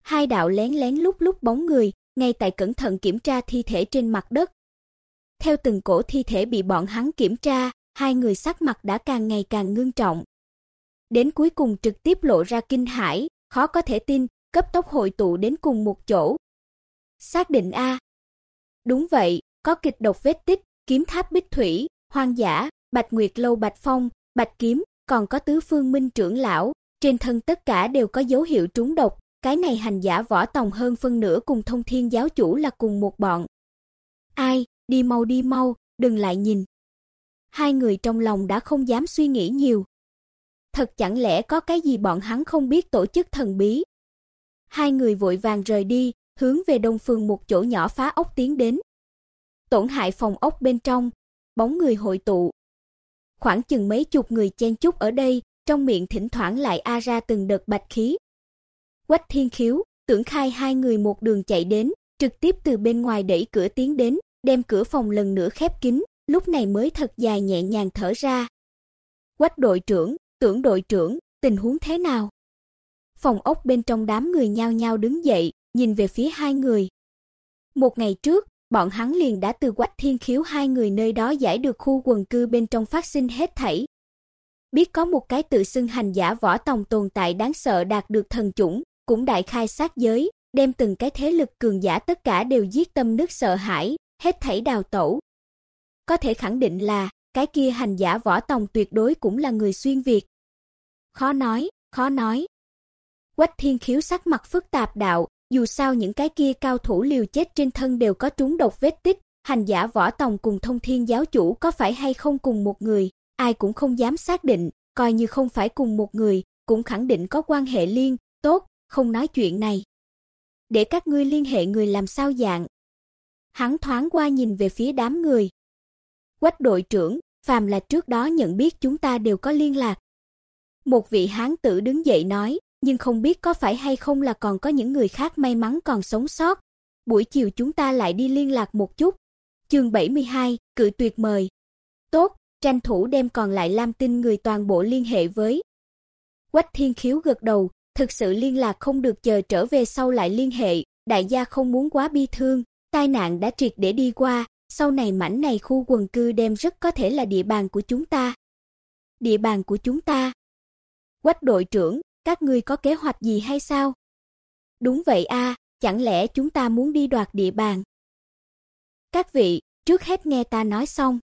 Hai đạo lén lén lúc lúc bóng người, ngay tại cẩn thận kiểm tra thi thể trên mặt đất. Theo từng cổ thi thể bị bọn hắn kiểm tra, hai người sắc mặt đã càng ngày càng ngưng trọng. Đến cuối cùng trực tiếp lộ ra kinh hãi, khó có thể tin, cấp tốc hội tụ đến cùng một chỗ. Xác định a. Đúng vậy, có kịch độc vết tích, kiếm tháp bích thủy, hoang dã, Bạch Nguyệt lâu Bạch Phong, Bạch Kiếm, còn có tứ phương minh trưởng lão, trên thân tất cả đều có dấu hiệu trúng độc, cái này hành giả võ tòng hơn phân nửa cùng Thông Thiên giáo chủ là cùng một bọn. Ai, đi mau đi mau, đừng lại nhìn. Hai người trong lòng đã không dám suy nghĩ nhiều. Thật chẳng lẽ có cái gì bọn hắn không biết tổ chức thần bí? Hai người vội vàng rời đi, hướng về đông phương một chỗ nhỏ phá ốc tiến đến. Tổn hại phòng ốc bên trong, bóng người hội tụ. Khoảng chừng mấy chục người chen chúc ở đây, trong miệng thỉnh thoảng lại a ra từng đợt bạch khí. Quách Thiên Khiếu, Tưởng Khai hai người một đường chạy đến, trực tiếp từ bên ngoài đẩy cửa tiến đến, đem cửa phòng lần nữa khép kín, lúc này mới thật dài nhẹ nhàng thở ra. Quách đội trưởng, Tưởng đội trưởng, tình huống thế nào? Phòng ốc bên trong đám người nhao nhao đứng dậy, nhìn về phía hai người. Một ngày trước, bọn hắn liền đã từ Quách Thiên Khiếu hai người nơi đó giải được khu quần cư bên trong phát sinh hết thảy. Biết có một cái tự xưng hành giả võ tòng tồn tại đáng sợ đạt được thần chủng, cũng đại khai sát giới, đem từng cái thế lực cường giả tất cả đều giết tâm nước sợ hãi, hết thảy đào tẩu. Có thể khẳng định là, cái kia hành giả võ tòng tuyệt đối cũng là người xuyên việt. Khó nói, khó nói. Quách Thiên Khiếu sắc mặt phức tạp đạo, dù sao những cái kia cao thủ liều chết trên thân đều có trúng độc vết tích, hành giả võ tòng cùng thông thiên giáo chủ có phải hay không cùng một người, ai cũng không dám xác định, coi như không phải cùng một người, cũng khẳng định có quan hệ liên, tốt, không nói chuyện này. Để các ngươi liên hệ người làm sao dạng. Hắn thoáng qua nhìn về phía đám người. Quách đội trưởng, phàm là trước đó nhận biết chúng ta đều có liên lạc. Một vị hán tử đứng dậy nói, nhưng không biết có phải hay không là còn có những người khác may mắn còn sống sót. Buổi chiều chúng ta lại đi liên lạc một chút. Chương 72, cự tuyệt mời. Tranh thủ đem còn lại Lam Tinh người toàn bộ liên hệ với. Quách Thiên Khiếu gật đầu, thực sự liên lạc không được chờ trở về sau lại liên hệ, đại gia không muốn quá bi thương, tai nạn đã triệt để đi qua, sau này mảnh này khu quần cư đem rất có thể là địa bàn của chúng ta. Địa bàn của chúng ta? Quách đội trưởng, các ngươi có kế hoạch gì hay sao? Đúng vậy a, chẳng lẽ chúng ta muốn đi đoạt địa bàn? Các vị, trước hết nghe ta nói xong.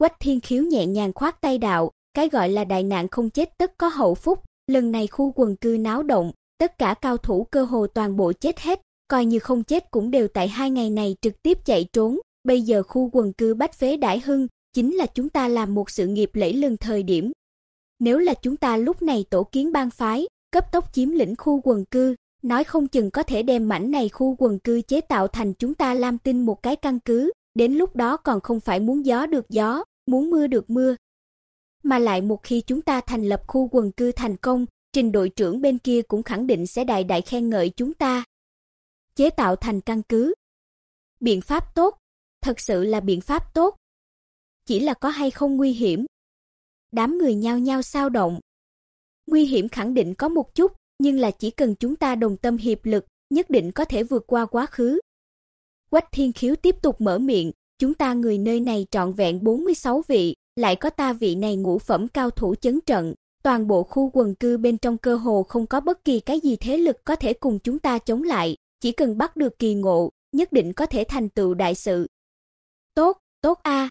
Quách Thiên Khiếu nhẹ nhàng khoát tay đạo, cái gọi là đại nạn không chết tất có hậu phúc, lần này khu quần cư náo động, tất cả cao thủ cơ hồ toàn bộ chết hết, coi như không chết cũng đều tại hai ngày này trực tiếp chạy trốn, bây giờ khu quần cư bách phế đại hưng, chính là chúng ta làm một sự nghiệp lẫy lừng thời điểm. Nếu là chúng ta lúc này tổ kiến bang phái, cấp tốc chiếm lĩnh khu quần cư, nói không chừng có thể đem mảnh này khu quần cư chế tạo thành chúng ta Lam Tinh một cái căn cứ, đến lúc đó còn không phải muốn gió được gió, muốn mưa được mưa. Mà lại một khi chúng ta thành lập khu quần cư thành công, trình đội trưởng bên kia cũng khẳng định sẽ đại đại khen ngợi chúng ta. Chế tạo thành căn cứ. Biện pháp tốt, thật sự là biện pháp tốt. Chỉ là có hay không nguy hiểm. Đám người nhao nhao sao động. Nguy hiểm khẳng định có một chút, nhưng là chỉ cần chúng ta đồng tâm hiệp lực, nhất định có thể vượt qua quá khứ. Quách Thiên Khiếu tiếp tục mở miệng, chúng ta người nơi này trọn vẹn 46 vị, lại có ta vị này ngũ phẩm cao thủ chấn trận, toàn bộ khu quần cư bên trong cơ hồ không có bất kỳ cái gì thế lực có thể cùng chúng ta chống lại, chỉ cần bắt được kỳ ngộ, nhất định có thể thành tựu đại sự. Tốt, tốt a.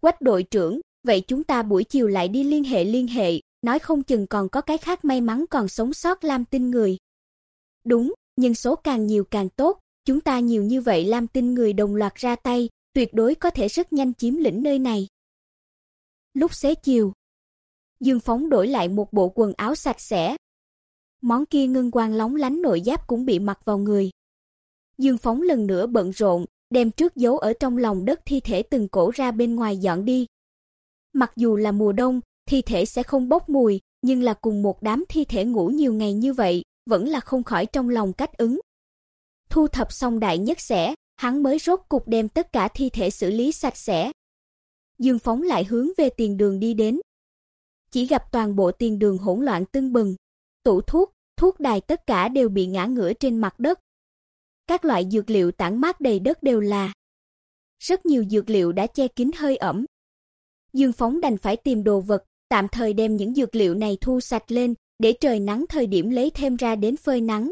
Quách đội trưởng, vậy chúng ta buổi chiều lại đi liên hệ liên hệ, nói không chừng còn có cái khác may mắn còn sống sót Lam Tinh người. Đúng, nhưng số càng nhiều càng tốt, chúng ta nhiều như vậy Lam Tinh người đồng loạt ra tay, tuyệt đối có thể rất nhanh chiếm lĩnh nơi này. Lúc xế chiều, Dương Phóng đổi lại một bộ quần áo sạch sẽ. Món kia ngân quang lóng lánh nội giáp cũng bị mặc vào người. Dương Phóng lần nữa bận rộn, đem trước giấu ở trong lòng đất thi thể từng cổ ra bên ngoài dọn đi. Mặc dù là mùa đông, thi thể sẽ không bốc mùi, nhưng là cùng một đám thi thể ngủ nhiều ngày như vậy, vẫn là không khỏi trong lòng cách ứng. Thu thập xong đại nhất sẽ, hắn mới rốt cục đem tất cả thi thể xử lý sạch sẽ. Dương Phóng lại hướng về tiền đường đi đến. Chỉ gặp toàn bộ tiền đường hỗn loạn tưng bừng, tủ thuốc, thuốc đài tất cả đều bị ngã ngửa trên mặt đất. Các loại dược liệu tản mát đầy đất đều là. Rất nhiều dược liệu đã che kín hơi ẩm. Dương Phóng đành phải tìm đồ vật, tạm thời đem những dược liệu này thu sạch lên, để trời nắng thời điểm lấy thêm ra đến phơi nắng.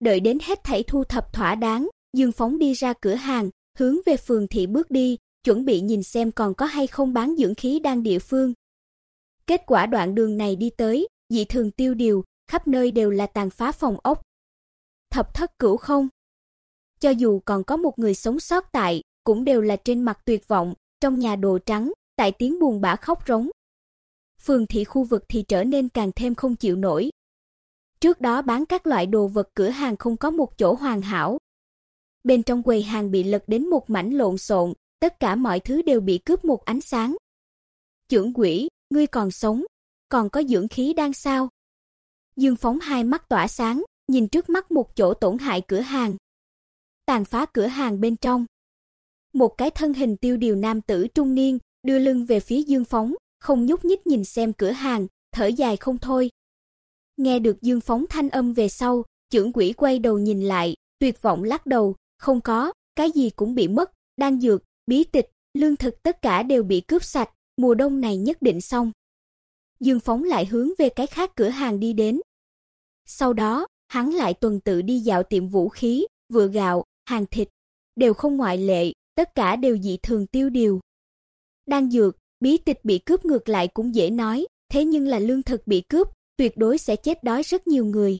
Đợi đến hết thảy thu thập thỏa đáng, Dương Phóng đi ra cửa hàng, hướng về phường thị bước đi, chuẩn bị nhìn xem còn có hay không bán dưỡng khí đang địa phương. Kết quả đoạn đường này đi tới, dị thường tiêu điều, khắp nơi đều là tàn phá phòng ốc. Thập thất cửu không. Cho dù còn có một người sống sót tại, cũng đều là trên mặt tuyệt vọng, trong nhà đồ trắng, tại tiếng buồn bã khóc rống. Phường thị khu vực thì trở nên càng thêm không chịu nổi. Trước đó bán các loại đồ vật cửa hàng không có một chỗ hoàn hảo. Bên trong quầy hàng bị lật đến một mảnh lộn xộn, tất cả mọi thứ đều bị cướp một ánh sáng. Trưởng quỷ, ngươi còn sống, còn có dưỡng khí đang sao? Dương Phóng hai mắt tỏa sáng, nhìn trước mắt một chỗ tổn hại cửa hàng. Tàn phá cửa hàng bên trong. Một cái thân hình tiêu điều nam tử trung niên, đưa lưng về phía Dương Phóng, không nhúc nhích nhìn xem cửa hàng, thở dài không thôi. Nghe được Dương Phóng thanh âm về sau, trưởng quỷ quay đầu nhìn lại, tuyệt vọng lắc đầu, không có, cái gì cũng bị mất, đan dược, bí tịch, lương thực tất cả đều bị cướp sạch, mùa đông này nhất định xong. Dương Phóng lại hướng về cái khác cửa hàng đi đến. Sau đó, hắn lại tuần tự đi dạo tiệm vũ khí, vựa gạo, hàng thịt, đều không ngoại lệ, tất cả đều dị thường tiêu điều. đan dược, bí tịch bị cướp ngược lại cũng dễ nói, thế nhưng là lương thực bị cướp, tuyệt đối sẽ chết đói rất nhiều người.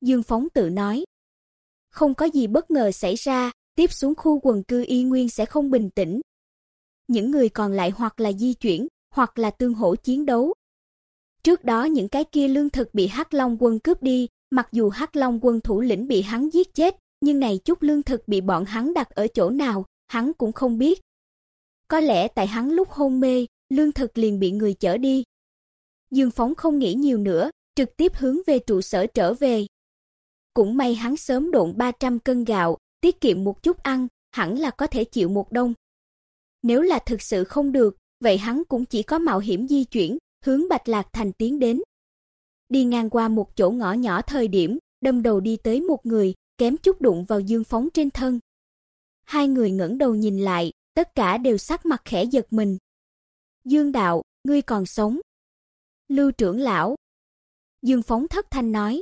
Dương Phóng tự nói, không có gì bất ngờ xảy ra, tiếp xuống khu quần cư y nguyên sẽ không bình tĩnh. Những người còn lại hoặc là di chuyển, hoặc là tương hỗ chiến đấu. Trước đó những cái kia lương thực bị Hắc Long quân cướp đi, mặc dù Hắc Long quân thủ lĩnh bị hắn giết chết, nhưng này chút lương thực bị bọn hắn đặt ở chỗ nào, hắn cũng không biết. Có lẽ tại hắn lúc hôn mê, lương thực liền bị người chở đi. Dương Phóng không nghĩ nhiều nữa, trực tiếp hướng về trụ sở trở về. Cũng may hắn sớm độn 300 cân gạo, tiết kiệm một chút ăn, hẳn là có thể chịu một đông. Nếu là thực sự không được, vậy hắn cũng chỉ có mạo hiểm di chuyển, hướng Bạch Lạc Thành tiến đến. Đi ngang qua một chỗ ngõ nhỏ thời điểm, đâm đầu đi tới một người, kém chút đụng vào Dương Phóng trên thân. Hai người ngẩng đầu nhìn lại, tất cả đều sắc mặt khẽ giật mình. Dương đạo, ngươi còn sống. Lưu trưởng lão. Dương Phóng thất thanh nói.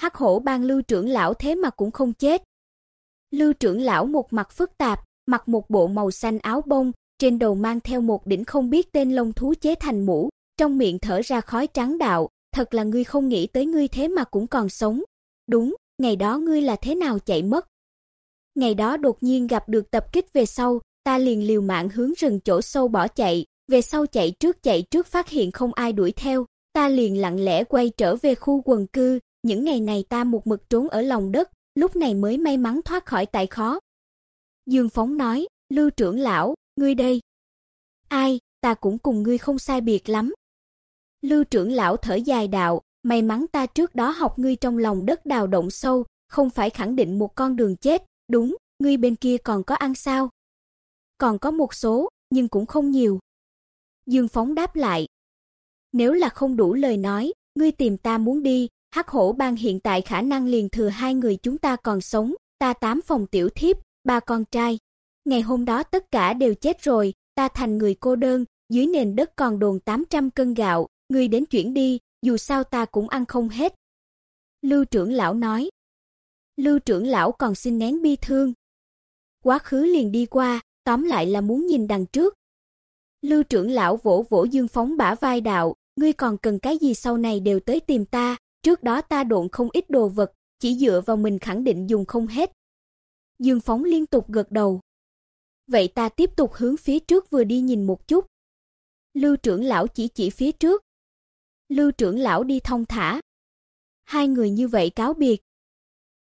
Hắc hổ bang Lưu trưởng lão thế mà cũng không chết. Lưu trưởng lão một mặt phức tạp, mặc một bộ màu xanh áo bông, trên đầu mang theo một đỉnh không biết tên lông thú chế thành mũ, trong miệng thở ra khói trắng đạo, thật là ngươi không nghĩ tới ngươi thế mà cũng còn sống. Đúng, ngày đó ngươi là thế nào chạy mất? Ngày đó đột nhiên gặp được tập kích về sau, ta liền liều mạng hướng rừng chỗ sâu bỏ chạy, về sau chạy trước chạy trước phát hiện không ai đuổi theo, ta liền lặng lẽ quay trở về khu quần cư, những ngày này ta một mực trốn ở lòng đất, lúc này mới may mắn thoát khỏi tại khó. Dương Phóng nói, Lưu trưởng lão, ngươi đây. Ai, ta cũng cùng ngươi không sai biệt lắm. Lưu trưởng lão thở dài đạo, may mắn ta trước đó học ngươi trong lòng đất đào động sâu, không phải khẳng định một con đường chết, đúng, ngươi bên kia còn có ăn sao? Còn có một số, nhưng cũng không nhiều. Dương Phóng đáp lại. Nếu là không đủ lời nói, ngươi tìm ta muốn đi, Hắc Hổ Bang hiện tại khả năng liền thừa hai người chúng ta còn sống, ta tám phòng tiểu thiếp, ba con trai. Ngày hôm đó tất cả đều chết rồi, ta thành người cô đơn, dưới nền đất còn đồn 800 cân gạo, ngươi đến chuyển đi, dù sao ta cũng ăn không hết. Lưu trưởng lão nói. Lưu trưởng lão còn xin nén bi thương. Quá khứ liền đi qua, tóm lại là muốn nhìn đằng trước. Lưu trưởng lão vỗ vỗ Dương Phóng bả vai đạo, ngươi còn cần cái gì sau này đều tới tìm ta, trước đó ta độn không ít đồ vật, chỉ dựa vào mình khẳng định dùng không hết. Dương Phóng liên tục gật đầu. Vậy ta tiếp tục hướng phía trước vừa đi nhìn một chút. Lưu trưởng lão chỉ chỉ phía trước. Lưu trưởng lão đi thông thả. Hai người như vậy cáo biệt.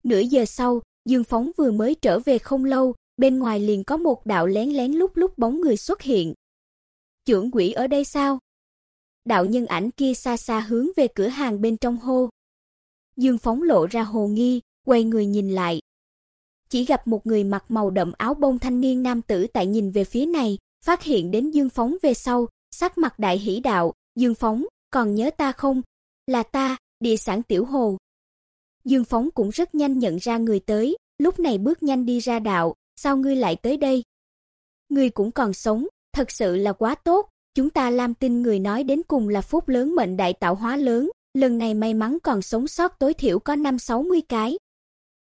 Nửa giờ sau, Dương Phóng vừa mới trở về không lâu, bên ngoài liền có một đạo lén lén lúc lúc bóng người xuất hiện. Trưởng quỷ ở đây sao? Đạo nhân ảnh kia xa xa hướng về cửa hàng bên trong hô. Dương Phóng lộ ra hồ nghi, quay người nhìn lại. Chỉ gặp một người mặc màu đậm áo bông thanh niên nam tử tại nhìn về phía này, phát hiện đến Dương Phóng về sau, sắc mặt đại hỉ đạo, "Dương Phóng, còn nhớ ta không? Là ta, địa sản tiểu hồ." Dương Phóng cũng rất nhanh nhận ra người tới, lúc này bước nhanh đi ra đạo, "Sao ngươi lại tới đây? Ngươi cũng còn sống, thật sự là quá tốt, chúng ta Lam Tinh người nói đến cùng là phúc lớn mệnh đại tạo hóa lớn, lần này may mắn còn sống sót tối thiểu có 5-60 cái."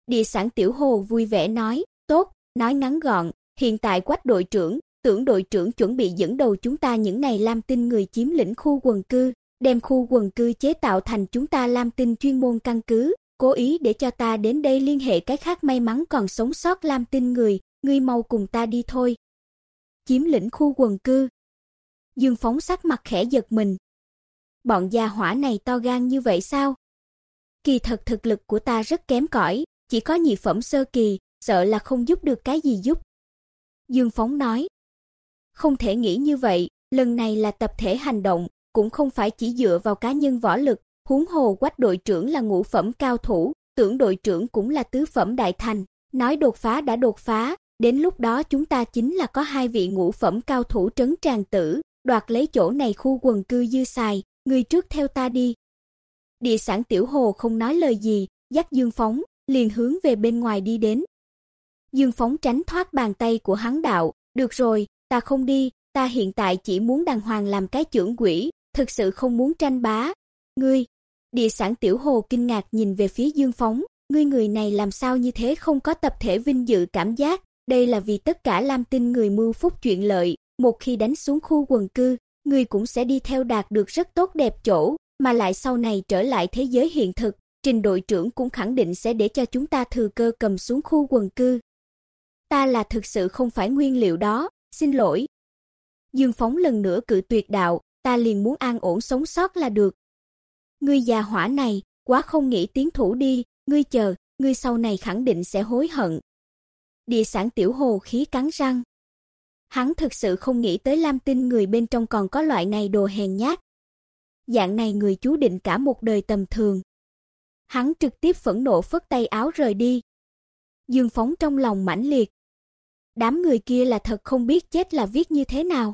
Địa sản tiểu hồ vui vẻ nói, "Tốt." Nói ngắn gọn, hiện tại Quách đội trưởng, tưởng đội trưởng chuẩn bị dẫn đầu chúng ta những ngày Lam Tinh người chiếm lĩnh khu quần cư, đem khu quần cư chế tạo thành chúng ta Lam Tinh chuyên môn căn cứ, cố ý để cho ta đến đây liên hệ cái khác may mắn còn sống sót Lam Tinh người, ngươi mau cùng ta đi thôi. Chiếm lĩnh khu quần cư. Dương Phóng sắc mặt khẽ giật mình. Bọn gia hỏa này to gan như vậy sao? Kỳ thật thực lực của ta rất kém cỏi, chỉ có nhị phẩm sơ kỳ, sợ là không giúp được cái gì giúp. Dương Phóng nói. Không thể nghĩ như vậy, lần này là tập thể hành động, cũng không phải chỉ dựa vào cá nhân võ lực, huống hồ Quách đội trưởng là ngũ phẩm cao thủ, tưởng đội trưởng cũng là tứ phẩm đại thành, nói đột phá đã đột phá, đến lúc đó chúng ta chính là có hai vị ngũ phẩm cao thủ trấn tràng tử, đoạt lấy chỗ này khu quần cư dư xài, người trước theo ta đi. Địa sản tiểu hồ không nói lời gì, dắt Dương Phóng, liền hướng về bên ngoài đi đến. Dương Phóng tránh thoát bàn tay của hắn đạo, "Được rồi, ta không đi, ta hiện tại chỉ muốn đàng hoàng làm cái trưởng quỷ, thực sự không muốn tranh bá." "Ngươi?" Địa sản tiểu hồ kinh ngạc nhìn về phía Dương Phóng, "Ngươi người này làm sao như thế không có tập thể vinh dự cảm giác, đây là vì tất cả Lam Tinh người mưu phúc chuyện lợi, một khi đánh xuống khu quần cư, ngươi cũng sẽ đi theo đạt được rất tốt đẹp chỗ, mà lại sau này trở lại thế giới hiện thực, Trình đội trưởng cũng khẳng định sẽ để cho chúng ta thừa cơ cầm xuống khu quần cư. Ta là thực sự không phải nguyên liệu đó, xin lỗi. Dương Phóng lần nữa cự tuyệt đạo, ta liền muốn an ổn sống sót là được. Ngươi già hỏa này, quá không nghĩ tiến thủ đi, ngươi chờ, ngươi sau này khẳng định sẽ hối hận. Địa sản tiểu hồ khí cắn răng. Hắn thực sự không nghĩ tới Lam Tinh người bên trong còn có loại này đồ hèn nhát. Dạng này người chú định cả một đời tầm thường. Hắn trực tiếp phẫn nộ phất tay áo rời đi. Dương Phóng trong lòng mãnh liệt. Đám người kia là thật không biết chết là viết như thế nào.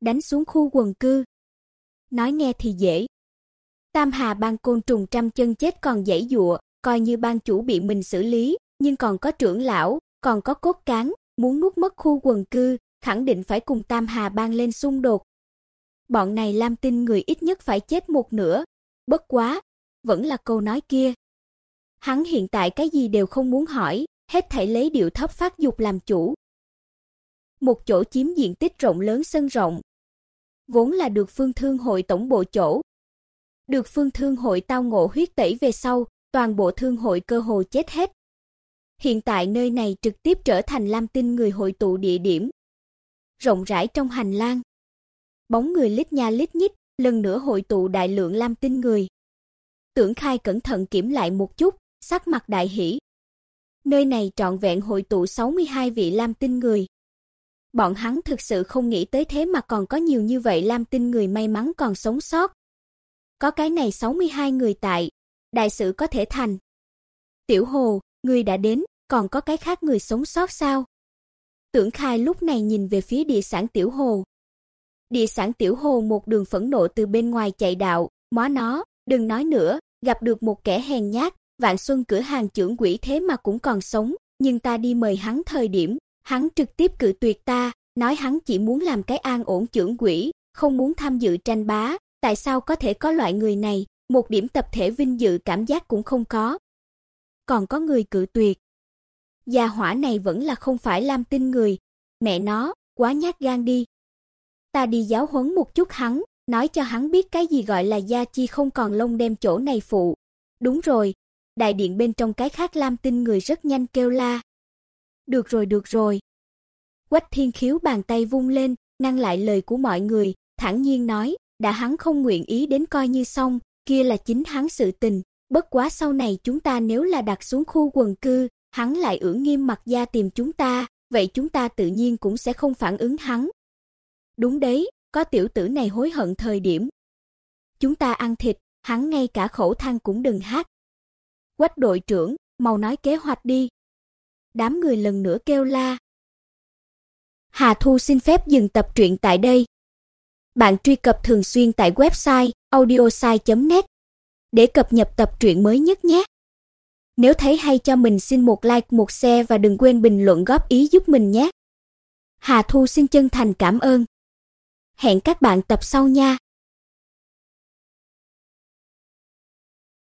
Đánh xuống khu quần cư. Nói nghe thì dễ. Tam Hà ban côn trùng trăm chân chết còn dãy dụa, coi như ban chủ bị mình xử lý, nhưng còn có trưởng lão, còn có cốt cán, muốn nuốt mất khu quần cư, khẳng định phải cùng Tam Hà bang lên xung đột. Bọn này Lam Tinh người ít nhất phải chết một nửa, bất quá, vẫn là câu nói kia. Hắn hiện tại cái gì đều không muốn hỏi, hết thảy lấy điệu thấp phát dục làm chủ. Một chỗ chiếm diện tích rộng lớn sân rộng, vốn là được Phương Thương hội tổng bộ chỗ. Được Phương Thương hội tao ngộ huyết tẩy về sau, toàn bộ thương hội cơ hồ chết hết. Hiện tại nơi này trực tiếp trở thành Lam Tinh người hội tụ địa điểm. Rộng rãi trong hành lang, bóng người lít nha lít nhít, lần nữa hội tụ đại lượng Lam Tinh người. Tưởng Khai cẩn thận kiểm lại một chút, sắc mặt đại hỉ. Nơi này trọn vẹn hội tụ 62 vị Lam Tinh người. Bọn hắn thực sự không nghĩ tới thế mà còn có nhiều như vậy Lam Tinh người may mắn còn sống sót. Có cái này 62 người tại, đại sự có thể thành. Tiểu Hồ, người đã đến, còn có cái khác người sống sót sao? Tưởng Khai lúc này nhìn về phía địa sản Tiểu Hồ. Địa sản Tiểu Hồ một đường phẫn nộ từ bên ngoài chạy đạo, móa nó, đừng nói nữa, gặp được một kẻ hèn nhát, Vạn Xuân cửa hàng trưởng quỷ thế mà cũng còn sống, nhưng ta đi mời hắn thời điểm, hắn trực tiếp cự tuyệt ta, nói hắn chỉ muốn làm cái an ổn trưởng quỷ, không muốn tham dự tranh bá, tại sao có thể có loại người này, một điểm tập thể vinh dự cảm giác cũng không có. Còn có người cự tuyệt. Gia hỏa này vẫn là không phải Lam Tinh người, mẹ nó, quá nhát gan đi. Ta đi giáo huấn một chút hắn, nói cho hắn biết cái gì gọi là gia chi không còn lông đem chỗ này phụ. Đúng rồi, đại điện bên trong cái khác Lam Tinh người rất nhanh kêu la. Được rồi được rồi. Quách Thiên Khiếu bàn tay vung lên, ngăn lại lời của mọi người, thản nhiên nói, đã hắn không nguyện ý đến coi như xong, kia là chính hắn sự tình, bất quá sau này chúng ta nếu là đặt xuống khu quần cư, hắn lại ưỡn nghiêm mặt ra tìm chúng ta, vậy chúng ta tự nhiên cũng sẽ không phản ứng hắn. Đúng đấy, có tiểu tử này hối hận thời điểm. Chúng ta ăn thịt, hắn ngay cả khẩu than cũng đừng hát. Quách đội trưởng, mau nói kế hoạch đi. Đám người lần nữa kêu la. Hà Thu xin phép dừng tập truyện tại đây. Bạn truy cập thường xuyên tại website audiosai.net để cập nhật tập truyện mới nhất nhé. Nếu thấy hay cho mình xin một like, một share và đừng quên bình luận góp ý giúp mình nhé. Hà Thu xin chân thành cảm ơn. Hẹn các bạn tập sau nha.